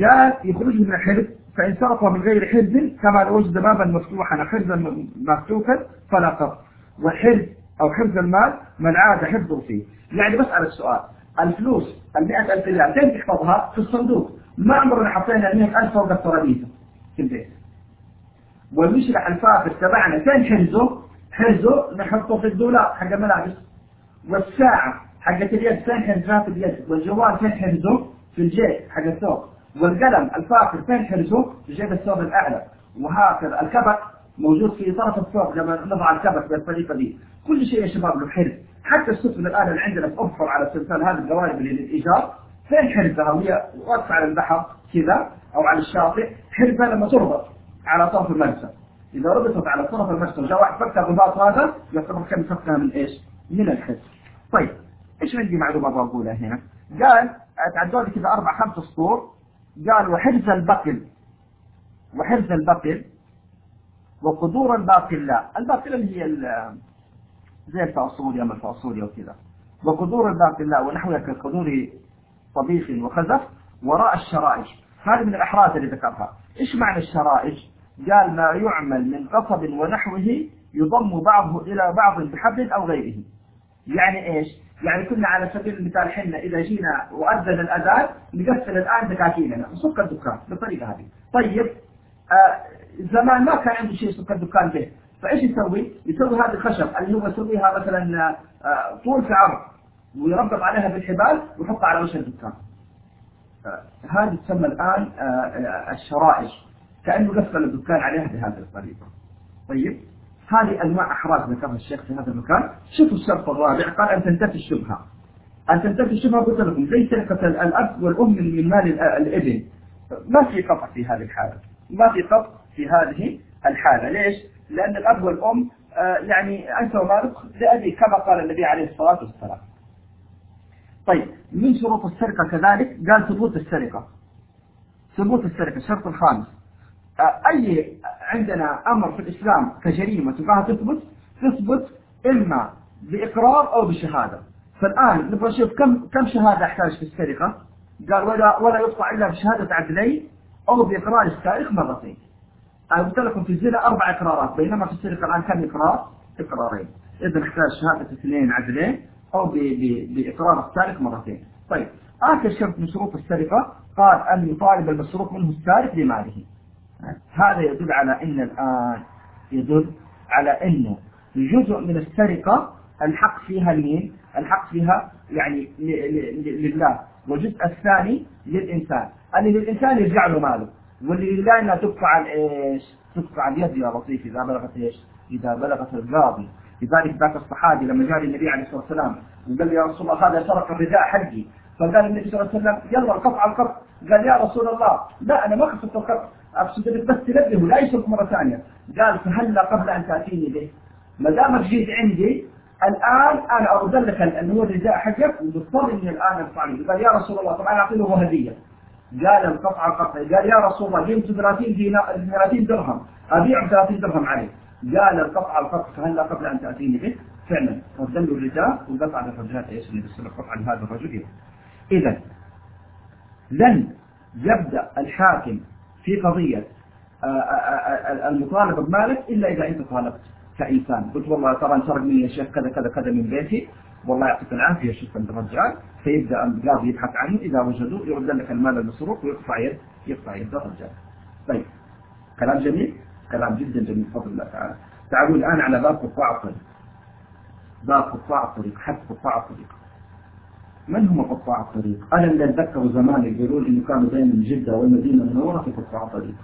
قال يخرجه من الحرز فإن سرق من غير حرز كما لو وجد بابا مفتوحا أو حرزا مفتوحا فلا قط والحرز أو حرز المال من عاد حفظه فيه. يعني بسأل السؤال الفلوس ال 100000 ريال فين تحفظها؟ في الصندوق. ما عمرنا حطينا ال 100000 فوق الترابيزة في البيت. والمشرح الفاخر تبعنا فين حرزه؟ حرزه نحطه في الدولاب حق الملابس. والساعة حقت اليد فين حرزها في اليد. والجوال فين حرزه؟ في الجيب حق الثوب. والقلم الفاخر فين حرزه؟ في جيب الثوب الأعلى. وهكذا الكبت موجود في طرف الثوب لما نضع الكبت بالطريقة دي. كل شيء يا شباب له حرز حتى السفن الآن اللي عندنا توفر على السلسال هذه القوارب اللي للإيجار فين حرزها وهي واقفة على البحر كذا أو على الشاطئ. حرزها لما تربط على طرف المرسى إذا ربطت على طرف المرسى وجاء واحد فك الرباط هذا يعتبر كم فكها من إيش؟ من الحرز طيب إيش عندي معلومة بقولها هنا؟ قال تعدوا لي كذا أربع خمس سطور. قال وحرز البقل وحرز البقل وقدور الباقلة الباقلة اللي هي زي الفاصوليا ما الفاصوليا وكذا. وقدور الباقلة ونحوها كقدور طبيخ وخزف وراء الشرائج. هذه من الأحراز اللي ذكرها. إيش معنى الشرائج؟ قال ما يعمل من قصب ونحوه يضم بعضه إلى بعض بحبل أو غيره. يعني إيش؟ يعني كنا على سبيل المثال حنا إذا جينا وأذن الأذان نقفل الآن دكاكيننا نسك الدكان بالطريقة هذه طيب آه زمان ما كان عنده شيء يسك الدكان به فإيش يسوي؟ يسوي هذه الخشب اللي هو يسويها مثلا آه، طول في عرض ويربط عليها بالحبال ويحطها على وجه الدكان. آه، هذه تسمى الآن آه، الشرائج كأنه قفل الدكان عليها بهذه الطريقة. طيب هذه أنواع أحراز ذكرها الشيخ في هذا المكان. شوفوا الشرط الرابع. قال أن تنتفي الشبهة. أن تنتفي الشبهة قلت لكم زي سرقة الأب والأم من مال الإبن. ما في قطع في هذه الحالة. ما في قطع في هذه الحالة. ليش؟ لأن الأب والأم آه، يعني أنت ومالك لأبي كما قال النبي عليه الصلاة والسلام. طيب من شروط السرقة كذلك؟ قال ثبوت السرقة. ثبوت السرقة. الشرط الخامس. أي عندنا أمر في الإسلام كجريمة تبغاها تثبت تثبت إما بإقرار أو بشهادة. فالآن نبغى نشوف كم كم شهادة أحتاج في السرقة؟ قال ولا ولا يقطع إلا بشهادة عدلين أو بإقرار السارق مرتين. أنا قلت لكم في الزنا أربع إقرارات بينما في السرقة الآن كم إقرار؟ إقرارين. إذا نحتاج شهادة اثنين عدلين أو بإقرار السارق مرتين. طيب آخر شرط من شروط السرقة قال أن يطالب المسروق منه السارق بماله. هذا يدل على أن الآن يدل على أنه جزء من السرقة الحق فيها لمين؟ الحق فيها يعني لله. والجزء الثاني للإنسان. اللي للإنسان يرجع له ماله. واللي لله إنها تقطع إيش؟ تقطع اليد يا لطيف. إذا بلغت إيش؟ إذا بلغت القاضي لذلك ذاك الصحابي لما جاء النبي عليه الصلاة والسلام وقال له يا رسول الله هذا سرق الرداء حقي. فقال النبي صلى الله عليه وسلم يلا القطع القطع. قال يا رسول الله لا أنا ما قصدت القطع. أقصد انك بس تنبهه لا يسرق مرة ثانية. قال فهلا قبل أن تأتيني به. ما دامك جيت عندي الآن أنا ارد لك انه هو الرداء حقك ومضطر إني الآن ادفع له. قال يا رسول الله طبعا اعطي له هديه قال القطع القطع. قال يا رسول الله جبت 30 دينار 30 درهم. أبيع 30 درهم عليه قال القطع القطع. فهلا قبل أن تأتيني به. فعلا. رد له الرجال وقطع الرجال. إيش اللي بيصير؟ القطع لهذا الرجل. اذا لن يبدأ الحاكم في قضية آه، آه، آه، المطالبه بمالك إلا إذا أنت طالبت كإنسان. قلت والله ترى انسرق مني يا شيخ كذا كذا كذا من بيتي والله يعطيك العافية عند الرجال. فيبدأ القاضي يبحث عنه إذا وجدوه يرد لك المال المسروق ويقطع يد يقطع يد الرجال. طيب كلام جميل؟ كلام جدا جميل بفضل الله تعالى. تعالوا الآن على باب قطاع الطريق. باب قطاع الطريق حد قطاع الطريق. من هم قطاع الطريق؟ أنا أتذكر زمان يقولون إنه كانوا بين جدة والمدينة المنورة في قطاع الطريق.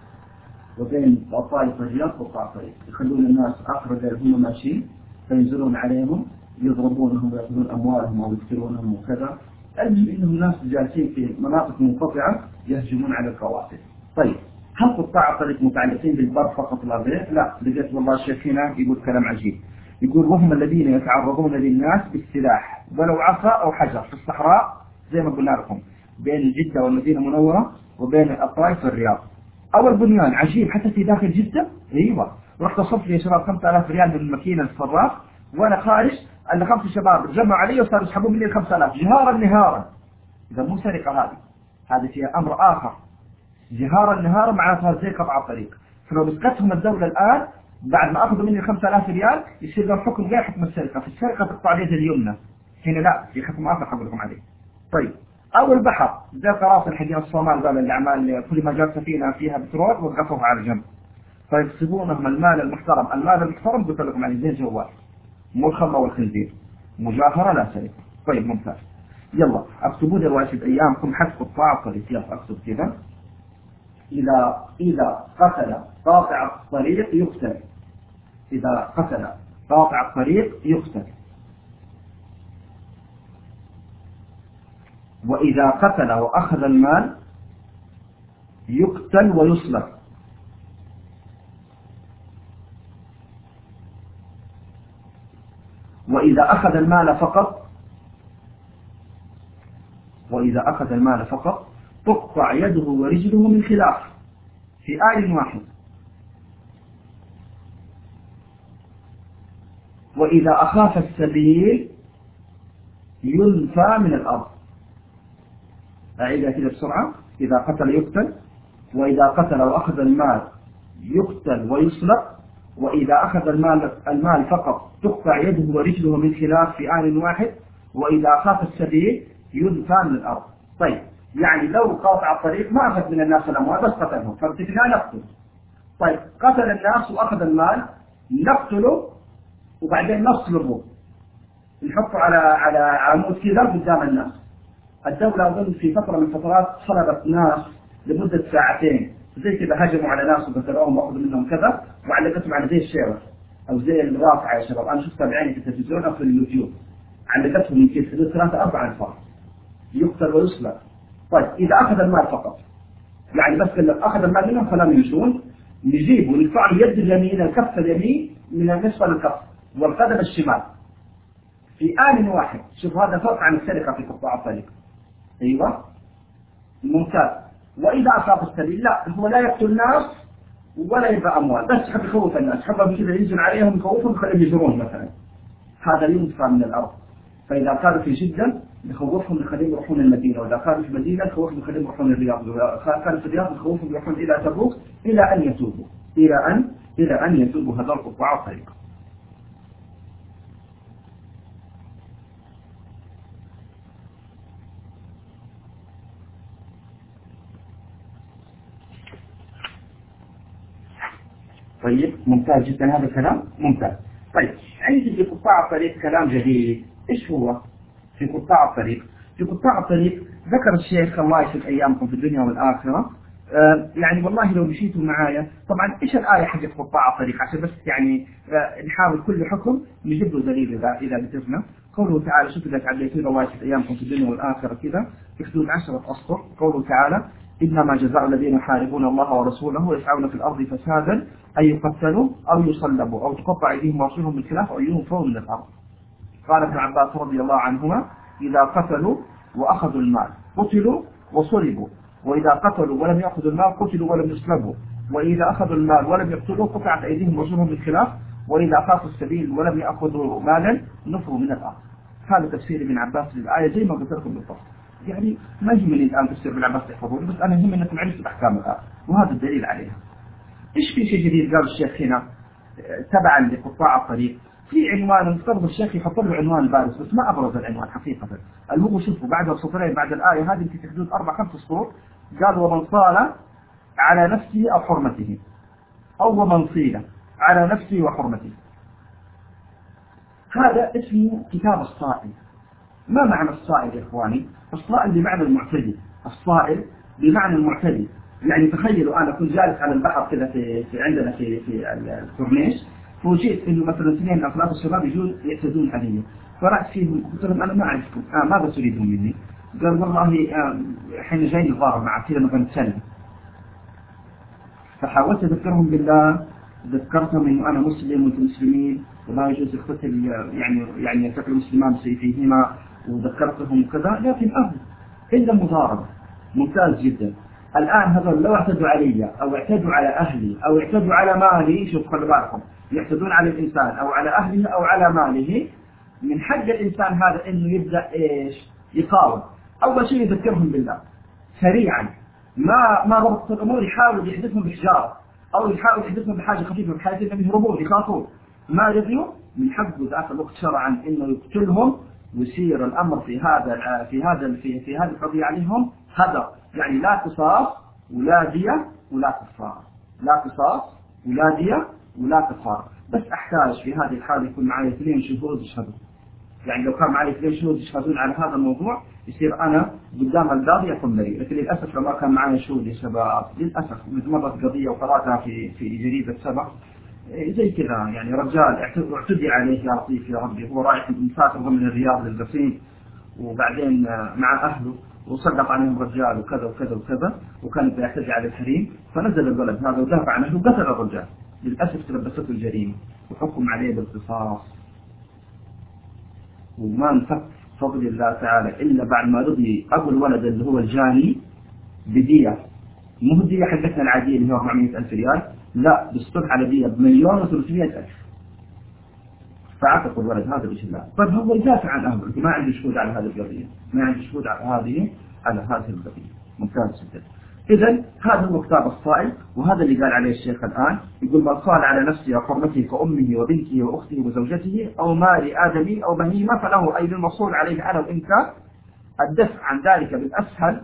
وبين الطائف الرياض قطاع الطريق. يخلون الناس الليل هم ماشيين فينزلون عليهم يضربونهم ويأخذون أموالهم أو يقتلونهم وكذا. المهم أنهم ناس جالسين في مناطق منقطعة يهجمون على القوافل. طيب هل قطاع الطريق متعلقين بالبر فقط لا غير؟ لا. لقيت والله الشيخ هنا يقول كلام عجيب. يقول وهم الذين يتعرضون للناس بالسلاح ولو عصا أو حجر في الصحراء زي ما قلنا لكم بين جدة والمدينة المنورة وبين الطائف والرياض. أو البنيان عجيب حتى في داخل جدة أيوة. رحت صرف لي يا شباب 5000 ريال من الماكينة الصراف وأنا خارج أن خمس شباب جمعوا علي وصاروا يسحبون مني ال 5000 جهارا نهارا. إذا مو سرقة هذه هذه فيها أمر آخر. جهارا نهارا معناتها زي قطع الطريق. فلو مسكتهم الدولة الآن بعد ما أخذوا مني 5000 ريال يصير لهم حكم غير حكم السرقة. في السرقة تقطع اليد اليمنى. هنا لا في حكم آخر حقول لكم عليه. طيب أو البحر. زي القراصنة حقين الصومال قال الأعمال كل ما جاءت سفينة فيها بترول وقفوها على جنب. فيكسبونهم المال المحترم. المال المحترم قلت لكم عليه زي الجوال مو الخمر والخنزير. مجاهرة لا سرقة طيب ممتاز. يلا أكتبوا لي رواتب أيامكم حسب قطاع الطريق يلا أكتب كذا. إذا إذا قتل قاطع الطريق يقتل. إذا قتل قاطع الطريق يقتل. وإذا قتل وأخذ المال يقتل ويصلب وإذا أخذ المال فقط وإذا أخذ المال فقط تقطع يده ورجله من خلاف في آل واحد. وإذا أخاف السبيل ينفى من الأرض. أعيدها كده بسرعة. إذا قتل يقتل وإذا قتل وأخذ المال يقتل ويصلب وإذا أخذ المال المال فقط تقطع يده ورجله من خلاف في آن واحد وإذا أخاف السبيل ينفى من الأرض. طيب. يعني لو قاطع الطريق ما أخذ من الناس الأموال بس قتلهم فابتداء نقتل. طيب قتل الناس وأخذ المال نقتله وبعدين نصلبه. نحطه على على عمود كذا قدام الناس. الدولة أظن في فترة من الفترات صلبت ناس لمدة ساعتين. زي كذا هجموا على ناس وقتلوهم وأخذوا منهم كذا وعلقتهم على زي الشيرة أو زي الرافعة يا شباب. أنا شفتها بعيني في التلفزيون أو في اليوتيوب. علقتهم يمكن ثلاثة أربعة أنفار يقتل ويصلب. طيب إذا أخذ المال فقط يعني بس أخذ المال منهم فلم يمشون نجيبه ونرفع اليد اليمين الكف اليمين من النصف للكف والقدم الشمال. في آن واحد شوف هذا فرق عن السرقة في قطاع الطريق. أيوة؟ ممتاز. وإذا أصاب السبيل لا هو لا يقتل الناس ولا يبقى أموال. بس يحب يخوف الناس يحب كذا ينزل عليهم يخوفهم يخليهم يجرون مثلا. هذا ينفى من الأرض. فإذا كانوا في جدة يخوفهم يخليهم يروحون المدينة وإذا كانوا في المدينة يخوفهم يخليهم يروحون الرياض وإذا كانوا في الرياض يخوفهم يروحون إلى تبوك إلى أن يتوبوا إلى أن إلى أن يتوبوا هذول قطاع الطريق. طيب ممتاز جدا هذا الكلام؟ ممتاز. طيب عندي في قطاع الطريق كلام جديد إيش هو؟ في قطاع الطريق. في قطاع الطريق ذكر الشيخ الله يسعد أيامكم في الدنيا والآخرة. آه يعني والله لو مشيتوا معايا طبعا إيش الآية حقت قطاع الطريق؟ عشان بس يعني آه نحاول كل حكم نجيب له دليل إذا إذا قدرنا قوله تعالى شوف إذا تعديتوا الله يسعد أيامكم في الدنيا والآخرة كذا. في حدود عشرة أسطر. قوله تعالى إنما جزاء الذين يحاربون الله ورسوله ويسعون في الأرض فسادا أن يقتلوا أو يصلبوا أو تقطع أيديهم وأرجلهم بالخلاف أو ينفوا من الأرض. قال ابن عباس رضي الله عنهما إذا قتلوا وأخذوا المال قتلوا وصلبوا وإذا قتلوا ولم يأخذوا المال قتلوا ولم يصلبوا وإذا أخذوا المال ولم يقتلوا قطعت أيديهم وأرجلهم بالخلاف وإذا أخافوا السبيل ولم يأخذوا مالا نفوا من الأرض. هذا تفسير ابن عباس للآية زي ما قلت لكم بالضبط. يعني ما يهمني الآن تفسير ابن عباس تحفظون بس أنا يهمني أنكم عرفتوا الأحكام الآن وهذا الدليل عليها. إيش في شيء جديد؟ قال الشيخ هنا تبعا لقطاع الطريق. في عنوان المفترض الشيخ يحط له عنوان بارز بس ما أبرز العنوان حقيقة. المهم شوفوا بعد سطرين بعد الآية هذه في حدود أربع خمس سطور. قال ومن صال على نفسه أو حرمته. أو ومن صيل على نفسه وحرمته. هذا اسمه كتاب الصائل. ما معنى الصائل يا إخواني؟ الصائل بمعنى المعتدي. الصائل بمعنى المعتدي. يعني تخيلوا أنا كنت جالس على البحر كذا في, في عندنا في في الكورنيش. فوجئت إنه مثلا اثنين أو ثلاثة شباب يجون يعتدون علي. فرأت فيهم قلت لهم أنا ما أعرفكم. آه ماذا تريدون مني؟ قال والله آه حين جاي نتضارب معك كذا نبغى نتسلم فحاولت أذكرهم بالله. ذكرتهم إنه أنا مسلم وأنتم مسلمين. ولا يجوز القتل يعني يعني يلتقي المسلمان بسيفيهما وذكرتهم وكذا لكن ابدا إلا مضاربه ممتاز جدا. الآن هذول لو اعتدوا علي أو اعتدوا على أهلي أو اعتدوا على مالي شوف خلوا بالكم يعتدون على الإنسان أو على أهله أو على ماله من حق الإنسان هذا إنه يبدأ إيش؟ يقاوم. أول شيء يذكرهم بالله. سريعا. ما ما ضبط الأمور يحاول يحدثهم بحجارة أو يحاول يحدثهم بحاجة خفيفة بحيث إنهم يهربون يخافون. ما رضيوا من حقه ذاك الوقت شرعا إنه يقتلهم ويصير الأمر في هذا في هذا في في هذه القضية عليهم هدر يعني لا قصاص ولا دية ولا كفارة لا قصاص ولا دية ولا كفارة بس أحتاج في هذه الحالة يكون معي اثنين شهود يشهدون. يعني لو كان معي اثنين شهود يشهدون على هذا الموضوع يصير أنا قدام القاضي أكون بريء لكن للأسف لو ما كان معي شهود يا شباب للأسف مرت قضية وقرأتها في في جريدة سبق. زي كذا يعني رجال اعتدي عليه يا لطيف يا ربي هو رايح مسافر ضمن الرياض للقصيم وبعدين مع أهله وسقط عليهم رجال وكذا وكذا وكذا وكان يعتدي على الحريم فنزل الولد هذا ودافع عنه وقتل الرجال. للأسف تلبسته الجريمة وحكم عليه بالقصاص. وما انفك فضل الله تعالى إلا بعد ما رضي أبو الولد اللي هو الجاني بدية مو الدية حقتنا العادية اللي هي 400 ألف ريال لا على دية بمليون و300 ألف. فعتقوا الولد هذا الله. طيب هو يدافع عن أهله. ما عنده شهود على هذه القضية. ما عنده شهود على هذه على هذه القضية. ممتاز جدا. إذا هذا هو كتاب الصائل وهذا اللي قال عليه الشيخ الآن. يقول من صال على نفسه وحرمته كأمه وبنته وأخته وزوجته أو مال آدمي أو بهيمة فله أي المصول عليه أنا وإنك الدفع عن ذلك بالأسهل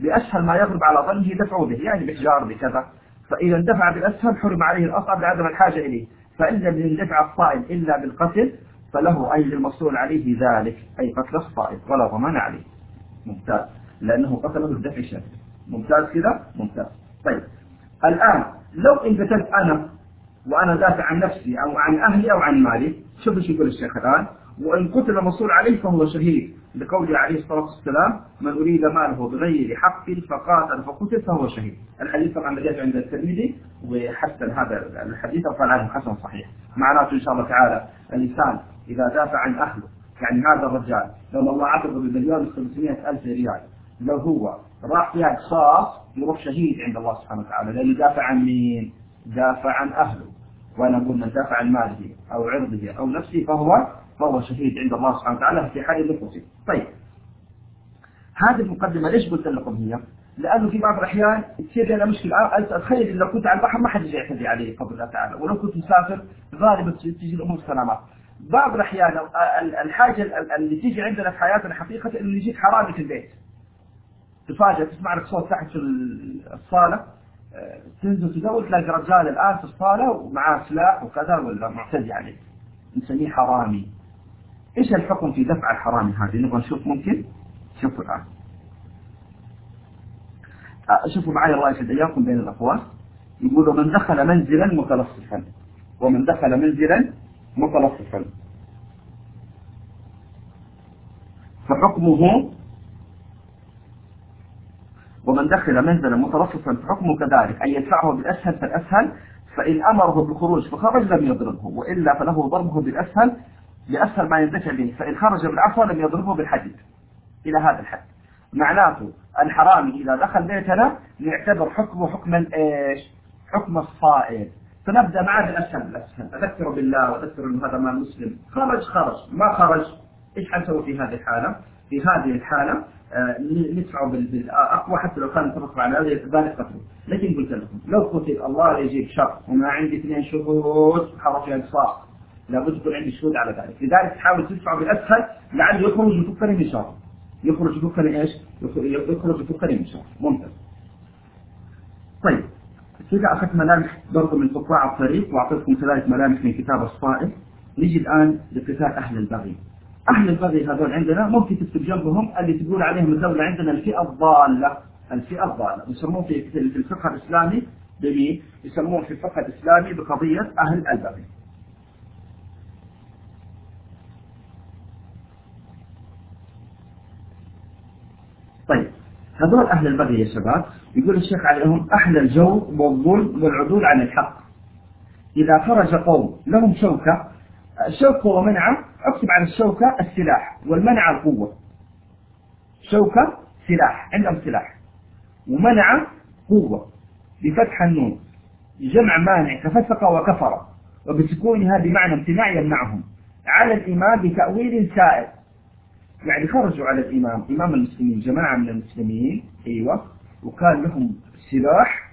بأسهل ما يغلب على ظنه دفعه به. يعني بإحجار بكذا. فإذا اندفع بالأسهل حرم عليه الأصعب لعدم الحاجة إليه. فإن لم يندفع الصائل إلا بالقتل فله أي للمصول عليه ذلك. أي قتل الصائل ولا ضمان عليه. ممتاز. لأنه قتله بدفع شرعي ممتاز كذا؟ ممتاز. طيب. الآن لو إن قتلت أنا وأنا دافع عن نفسي أو عن أهلي أو عن مالي شوف إيش يقول الشيخ الآن. وإن قتل المصول عليه فهو شهيد. لقوله عليه الصلاة والسلام من أريد ماله بغير حق فقاتل. فقتل فهو شهيد. الحديث طبعا لقيته عند الترمذي وحسن هذا الحديث وقال عنه حسن صحيح. معناته إن شاء الله تعالى الإنسان إذا دافع عن أهله يعني هذا الرجال؟ لو الله عقده بمليون و ألف ريال لو هو راح فيها قصاص يروح شهيد عند الله سبحانه وتعالى. لأنه دافع عن مين؟ دافع عن أهله. وأنا أقول من دافع عن ماله أو عرضه أو نفسه فهو فهو شهيد عند الله سبحانه وتعالى في حال النفوس. طيب. هذه المقدمة ليش قلت لكم هي؟ لأنه في بعض الأحيان تصير لنا مشكلة. أتخيل لو كنت على البحر ما حد يجي يعتدي علي بفضل الله تعالى. ولو كنت مسافر غالبا تجي الأمور سلامات بعض الأحيان الحاجة اللي تيجي عندنا في حياتنا حقيقة إنه يجيك حرامي في البيت. تفاجأ تسمع لك صوت تحت في الصالة آه، تنزل تدور تلاقي رجال الآن في الصالة ومعاه سلاح وكذا ولا معتدي عليه. نسميه حرامي. إيش الحكم في دفع الحرامي هذه؟ نبغى نشوف ممكن؟ شوفوا الآن. آه، شوفوا معي الله يسعد إياكم بين الاقوال يقولوا من دخل منزلا متلصصا ومن دخل منزلا متلصصا فحكمه ومن دخل منزلا مترصصا فحكمه كذلك. أن يدفعه بالأسهل فالأسهل فإن أمره بالخروج فخرج لم يضربه وإلا فله ضربه بالأسهل لأسهل ما يندفع به فإن خرج بالعفو لم يضربه بالحديد. إلى هذا الحد. معناته الحرامي إذا دخل بيتنا نعتبر حكمه حكم إيش حكم الصائد. فنبدأ معه بالأسهل بالأسهل أذكره بالله وأذكره أنه هذا مال مسلم. خرج خرج. ما خرج؟ إيش حنسوي في هذه الحالة؟ في هذه الحالة آه، ندفعه بالاقوى حتى لو كان متفق على ذلك قتله. لكن قلت لكم لو قتل الله يجيب شر. وما عندي اثنين شهود حرف انصاف لابد يكون عندي شهود على ذلك. لذلك تحاول تدفعه بالأسهل لعله يخرج يفكرني من شر يخرج يفكرني إيش؟ يخرج يفكرني من شر ممتاز. طيب. كذا أخذت ملامح برضه من قطاع الطريق؟ وأعطيتكم كذلك ملامح من كتاب الصائد نجي الآن لقتال أهل البغي. أهل البغي هذول عندنا ممكن تكتب جنبهم اللي تقول عليهم الدولة عندنا الفئة الضالة. الفئة الضالة. يسمون في الفقه الإسلامي بمين؟ يسمون في الفقه الإسلامي بقضية أهل البغي. طيب. هذول أهل البغي يا شباب يقول الشيخ عليهم أهل الجو والظلم والعدول عن الحق. إذا خرج قوم لهم شوكة الشوكة ومنعه أكتب على الشوكة السلاح والمنع القوة. شوكة سلاح عندهم سلاح. ومنع قوة بفتح النون جمع مانع كفسق وكفر. وبسكونها بمعنى امتناع يمنعهم على الإمام بتأويل سائر. يعني خرجوا على الإمام إمام المسلمين جماعة من المسلمين أيوة وكان لهم سلاح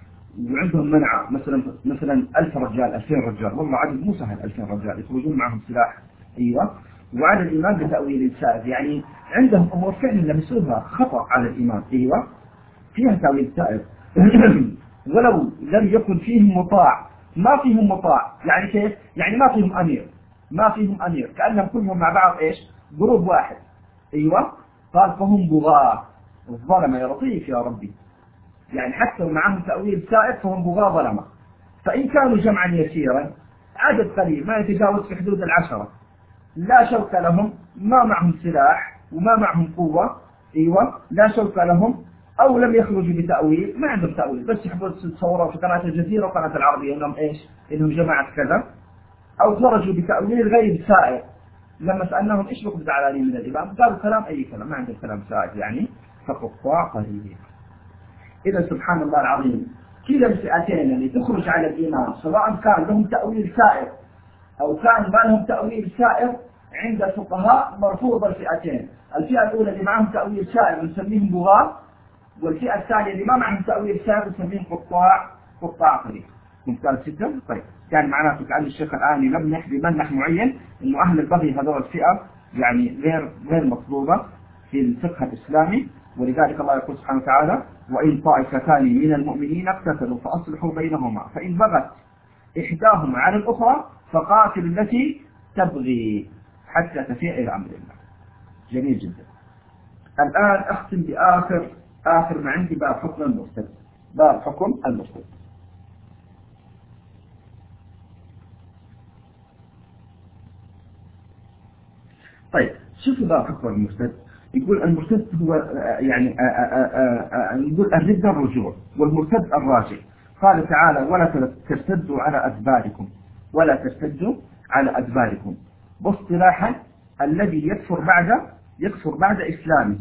وعندهم منع مثلا مثلا 1000 رجال 2000 رجال والله عدد مو سهل 2000 رجال يخرجون معهم سلاح أيوه وعلى الإمام بتأويل السائر يعني عندهم أمور فعلا لمسوها خطأ على الإمام أيوه فيها تأويل سائر ولو لم يكن فيهم مطاع ما فيهم مطاع يعني كيف؟ يعني ما فيهم أمير ما فيهم أمير كأنهم كلهم مع بعض إيش؟ جروب واحد أيوه. قال فهم بغاة. الظلمة يا لطيف يا ربي. يعني حتى معهم تأويل سائر فهم بغاة ظلمة. فإن كانوا جمعا يسيرا عدد قليل ما يتجاوز في حدود العشرة. لا شوك لهم ما معهم سلاح وما معهم قوة. أيوه. لا شوك لهم أو لم يخرجوا بتأويل. ما عندهم تأويل بس يحبون تصوروا في قناة الجزيرة وقناة العربية إنهم إيش؟ إنهم جماعة كذا. أو خرجوا بتأويل غير سائر لما سألناهم إيش بكم زعلانين من الإمام قالوا كلام أي كلام ما عندهم كلام سائر يعني فقطاع قليل. إذا سبحان الله العظيم كلا الفئتين اللي تخرج على الإمام سواء كان لهم تأويل سائر أو كان ما لهم تأويل سائر عند الفقهاء مرفوض الفئتين. الفئة الأولى اللي معهم تأويل سائر نسميهم بغاة والفئة الثانية اللي ما معهم تأويل سائر نسميهم قطاع قطاع طريق ممتاز جدا طيب كان معناته كأن الشيخ الآن يلمح بمنح معين إنه أهل البغي هذول الفئة يعني غير غير مطلوبة في الفقه الإسلامي ولذلك الله يقول سبحانه وتعالى وإن طائفتان من المؤمنين اقتتلوا فأصلحوا بينهما فإن بغت إحداهما على الأخرى فقاتل التي تبغي حتى تفيء إلى أمر الله. جميل جدا. الآن أختم بآخر آخر ما عندي باب حكم المرتد باب حكم المرتد طيب شوفوا بقى حكم المرتد. يقول المرتد هو يعني يقول الردة الرجوع والمرتد الراجع. قال تعالى ولا ترتدوا على أدباركم ولا ترتدوا على أدباركم. باصطلاحا الذي يكفر بعد يكفر بعد إسلامه.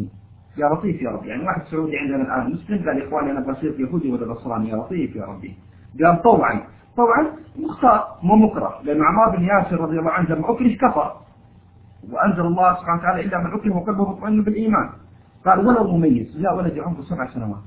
يا لطيف يا رب يعني واحد سعودي عندنا الآن مسلم قال إخواني أنا بصير يهودي ولا نصراني. يا لطيف يا ربي. قال طوعا طوعا مختار مو مكره لأن عمار بن ياسر رضي الله عنه لما أكره كفر. وأنزل الله سبحانه وتعالى إلا من أكره وقلبه مطمئن بالإيمان. قال ولو مميز. جاء ولدي عمره سبع سنوات.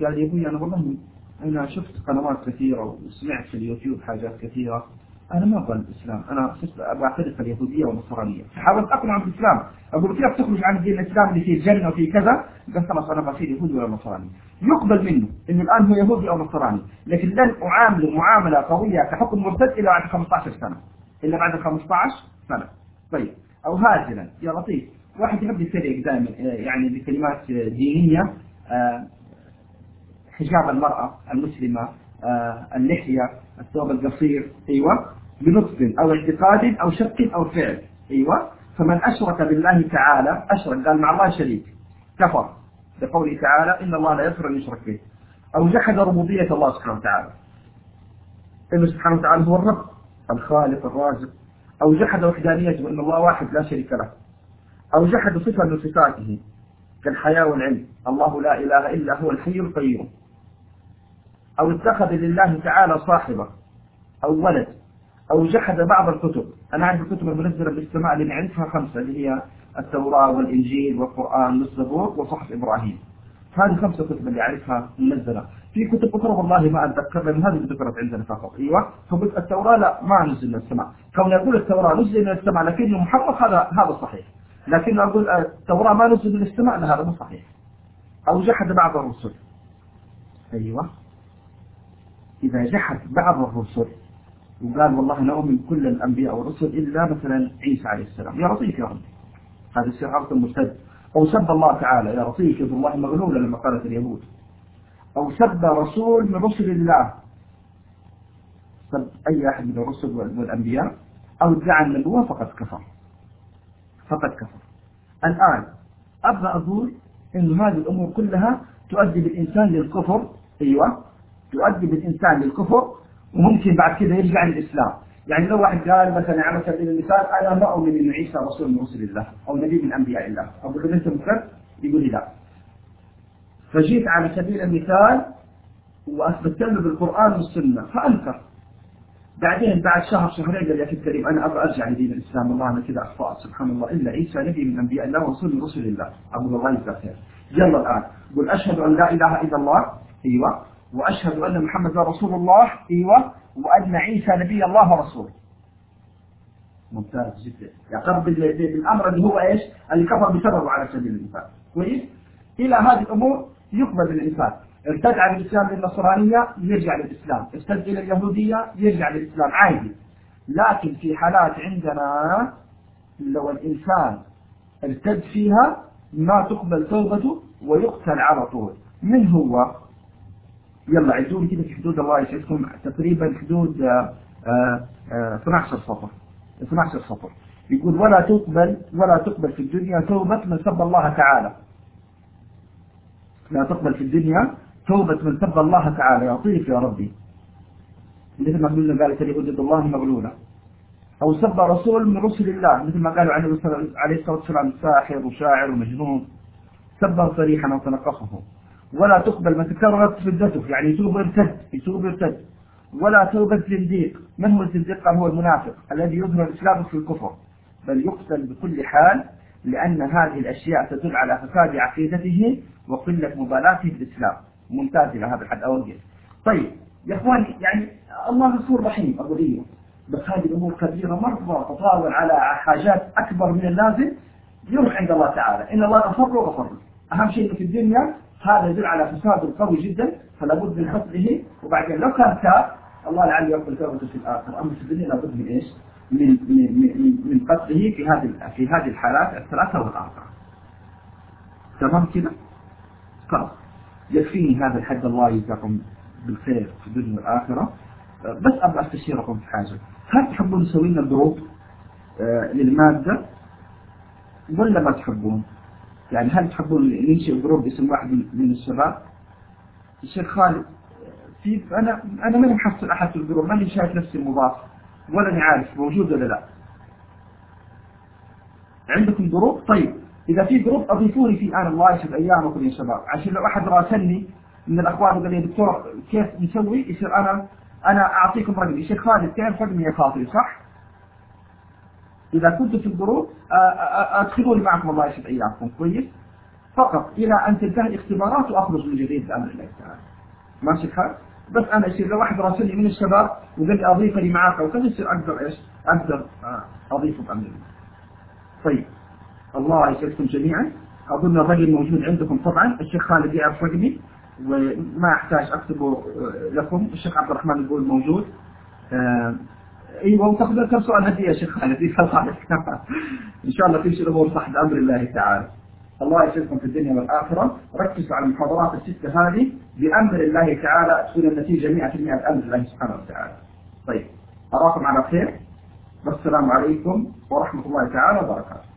قال يا أبوي أنا والله أنا شفت قنوات كثيرة وسمعت في اليوتيوب حاجات كثيرة. أنا ما أقبل الإسلام أنا أبغى أعترف اليهودية والنصرانية. فحاولت أقنع بالإسلام. أقول كيف تخرج عن الدين الإسلامي اللي فيه جنة وفيه كذا؟ قال خلاص أنا بصير يهودي ولا نصراني. يقبل منه إنه الآن هو يهودي أو نصراني لكن لن أعامله معاملة قوية كحكم مرتد إلا بعد 15 سنة. إلا بعد 15 سنة. طيب. أو هازلا يا لطيف. واحد يحب يسرق دائما يعني بكلمات دينية حجاب المرأة المسلمة اللحية الثوب القصير أيوة بنطق أو اعتقاد أو شك أو فعل أيوة. فمن أشرك بالله تعالى أشرك قال مع الله شريك كفر لقوله تعالى إن الله لا يغفر أن يشرك به. أو جحد ربوبية الله سبحانه وتعالى. إنه سبحانه وتعالى هو الرب الخالق الرازق. أو جحد وحدانيته إن الله واحد لا شريك له. أو جحد صفة من صفاته كالحياة والعلم. الله لا إله إلا هو الحي القيوم. أو اتخذ لله تعالى صاحبة. أو ولد. أو جحد بعض الكتب. أنا أعرف الكتب المنزلة بالسماء اللي نعرفها خمسة اللي هي التوراة والإنجيل والقرآن والزبور وصحف إبراهيم. هذه خمسة كتب اللي أعرفها منزلة. في كتب أخرى والله ما أتذكر لأن هذه ذكرت عندنا فقط. أيوة. فقلت التوراة لا ما نزل من السماء. كون يقول التوراة نزل من السماء لكنه محقق هذا هذا صحيح. لكن أقول التوراة ما نزل من السماء لا هذا مو صحيح. أو جحد بعض الرسل. أيوة. إذا جحد بعض الرسل وقال والله أنا أؤمن كل الأنبياء والرسل إلا مثلا عيسى عليه السلام. يا لطيف يا رب هذا عرض مرتد أو سب الله تعالى يا لطيف يد الله مغلولة لما قالت اليهود. أو سب رسول من رسل الله. سب أي أحد من الرسل والأنبياء أو ادعى النبوة فقد كفر. فقد كفر. الآن أبغى أقول إن هذه الأمور كلها تؤدي بالإنسان للكفر. أيوة. تؤدي بالإنسان للكفر. وممكن بعد كذا يرجع للإسلام. يعني لو واحد قال مثلا على سبيل المثال أنا ما أؤمن أن عيسى رسول من رسل الله أو نبي من أنبياء الله. أقول له أنت مكر يقول لي لا. فجيت على سبيل المثال وأثبت له بالقرآن والسنة فأنكر. بعدين بعد شهر شهرين قال يا أخي الكريم أنا أبغى أرجع لدين الإسلام والله أنا كذا أخطأت سبحان الله. إلا عيسى نبي من أنبياء الله ورسول من رسل الله. أقول الله يجزاك خير. يلا الآن. قل أشهد أن لا إله إلا الله. أيوه. وأشهد أن محمد رسول الله. أيوة. وأن عيسى نبي الله ورسوله. ممتاز جدا. يقر بالأمر اللي هو إيش؟ اللي كفر بسببه على سبيل المثال. كويس؟ إلى هذه الأمور يقبل الإنسان. ارتد عن الإسلام للنصرانية يرجع للإسلام. ارتد إلى اليهودية يرجع للإسلام. عادي. لكن في حالات عندنا لو الإنسان ارتد فيها ما تقبل توبته ويقتل على طول. من هو؟ يلا عدوا لي كده في حدود الله يسعدكم. تقريبا حدود آآ آآ 12 سطر. 12 سطر. يقول ولا تقبل ولا تقبل في الدنيا توبة من سب الله تعالى. لا تقبل في الدنيا توبة من سب الله تعالى. يا طيف يا ربي. مثل ما قلنا قالت اليهود الله مغلولة. أو سب رسول من رسل الله. مثل ما قالوا عليه الصلاة والسلام ساحر وشاعر ومجنون. سبه صريحا أو تنقصه ولا تقبل من تكررت ردته يعني يتوب ويرتد يتوب ويرتد. ولا توبة زنديق من هو الزنديق قال هو المنافق الذي يظهر الإسلام في الكفر. بل يقتل بكل حال لأن هذه الأشياء تدل على فساد عقيدته وقلة مبالاته بالإسلام ممتاز إلى هذا الحد أوجه طيب يا إخواني يعني الله غفور رحيم أقول إيه بس هذه الأمور كبيرة مرة تطاول على حاجات أكبر من اللازم يروح عند الله تعالى. إن الله غفر له غفر أهم شيء في الدنيا هذا يدل على فساد قوي جدا فلا بد من قتله وبعدين لو كان تاب الله لعله يقبل توبته في الآخر أما في الدنيا لابد من إيش؟ من من من, من قتله في هذه في هذه الحالات الثلاثة والأربعة. تمام كده؟ خلاص يكفيني هذا الحد الله يجزاكم بالخير في الدنيا والآخرة بس أبغى استشيركم في حاجة هل تحبون نسوي لنا group آه للمادة ولا ما تحبون؟ يعني هل تحبون ننشئ group اسم واحد من الشباب؟ الشيخ خالد في أنا أنا ماني محصل أحد في ال group ماني شايف نفسي مضاف ولا أني عارف موجود ولا لا. عندكم group؟ طيب إذا في group أضيفوني فيه أنا الله يسعد أيامكم يا شباب عشان لو أحد راسلني من الأخوان وقال لي دكتور كيف نسوي؟ يصير أنا أنا أعطيكم رقمي، الشيخ خالد تعرف رقمي يا خاطري صح؟ إذا كنت في ال group أدخلوني معكم الله يسعد أيامكم كويس؟ فقط إلى أن تنتهي الاختبارات وأخرج من جديد بأمر الله تعالى. ماشي الحال بس أنا يصير لو واحد راسلني من الشباب وقال لي أضيفني معك أو كذا يصير أقدر إيش؟ أقدر أضيفه بأمر الله. طيب الله يسعدكم جميعا. أظن الرقم موجود عندكم طبعا الشيخ خالد يعرف رقمي وما أحتاج أكتبه لكم. الشيخ عبد الرحمن يقول موجود أيوه وتاخذ كم سؤال هدية يا شيخ؟ خالد إن شاء الله تمشي الأمور صح بأمر الله تعالى. الله يسعدكم في الدنيا والآخرة. ركزوا على المحاضرات الستة هذه. بأمر الله تعالى تكون النتيجة 100% بأمر الله سبحانه وتعالى. طيب أراكم على خير. والسلام عليكم ورحمة الله تعالى وبركاته.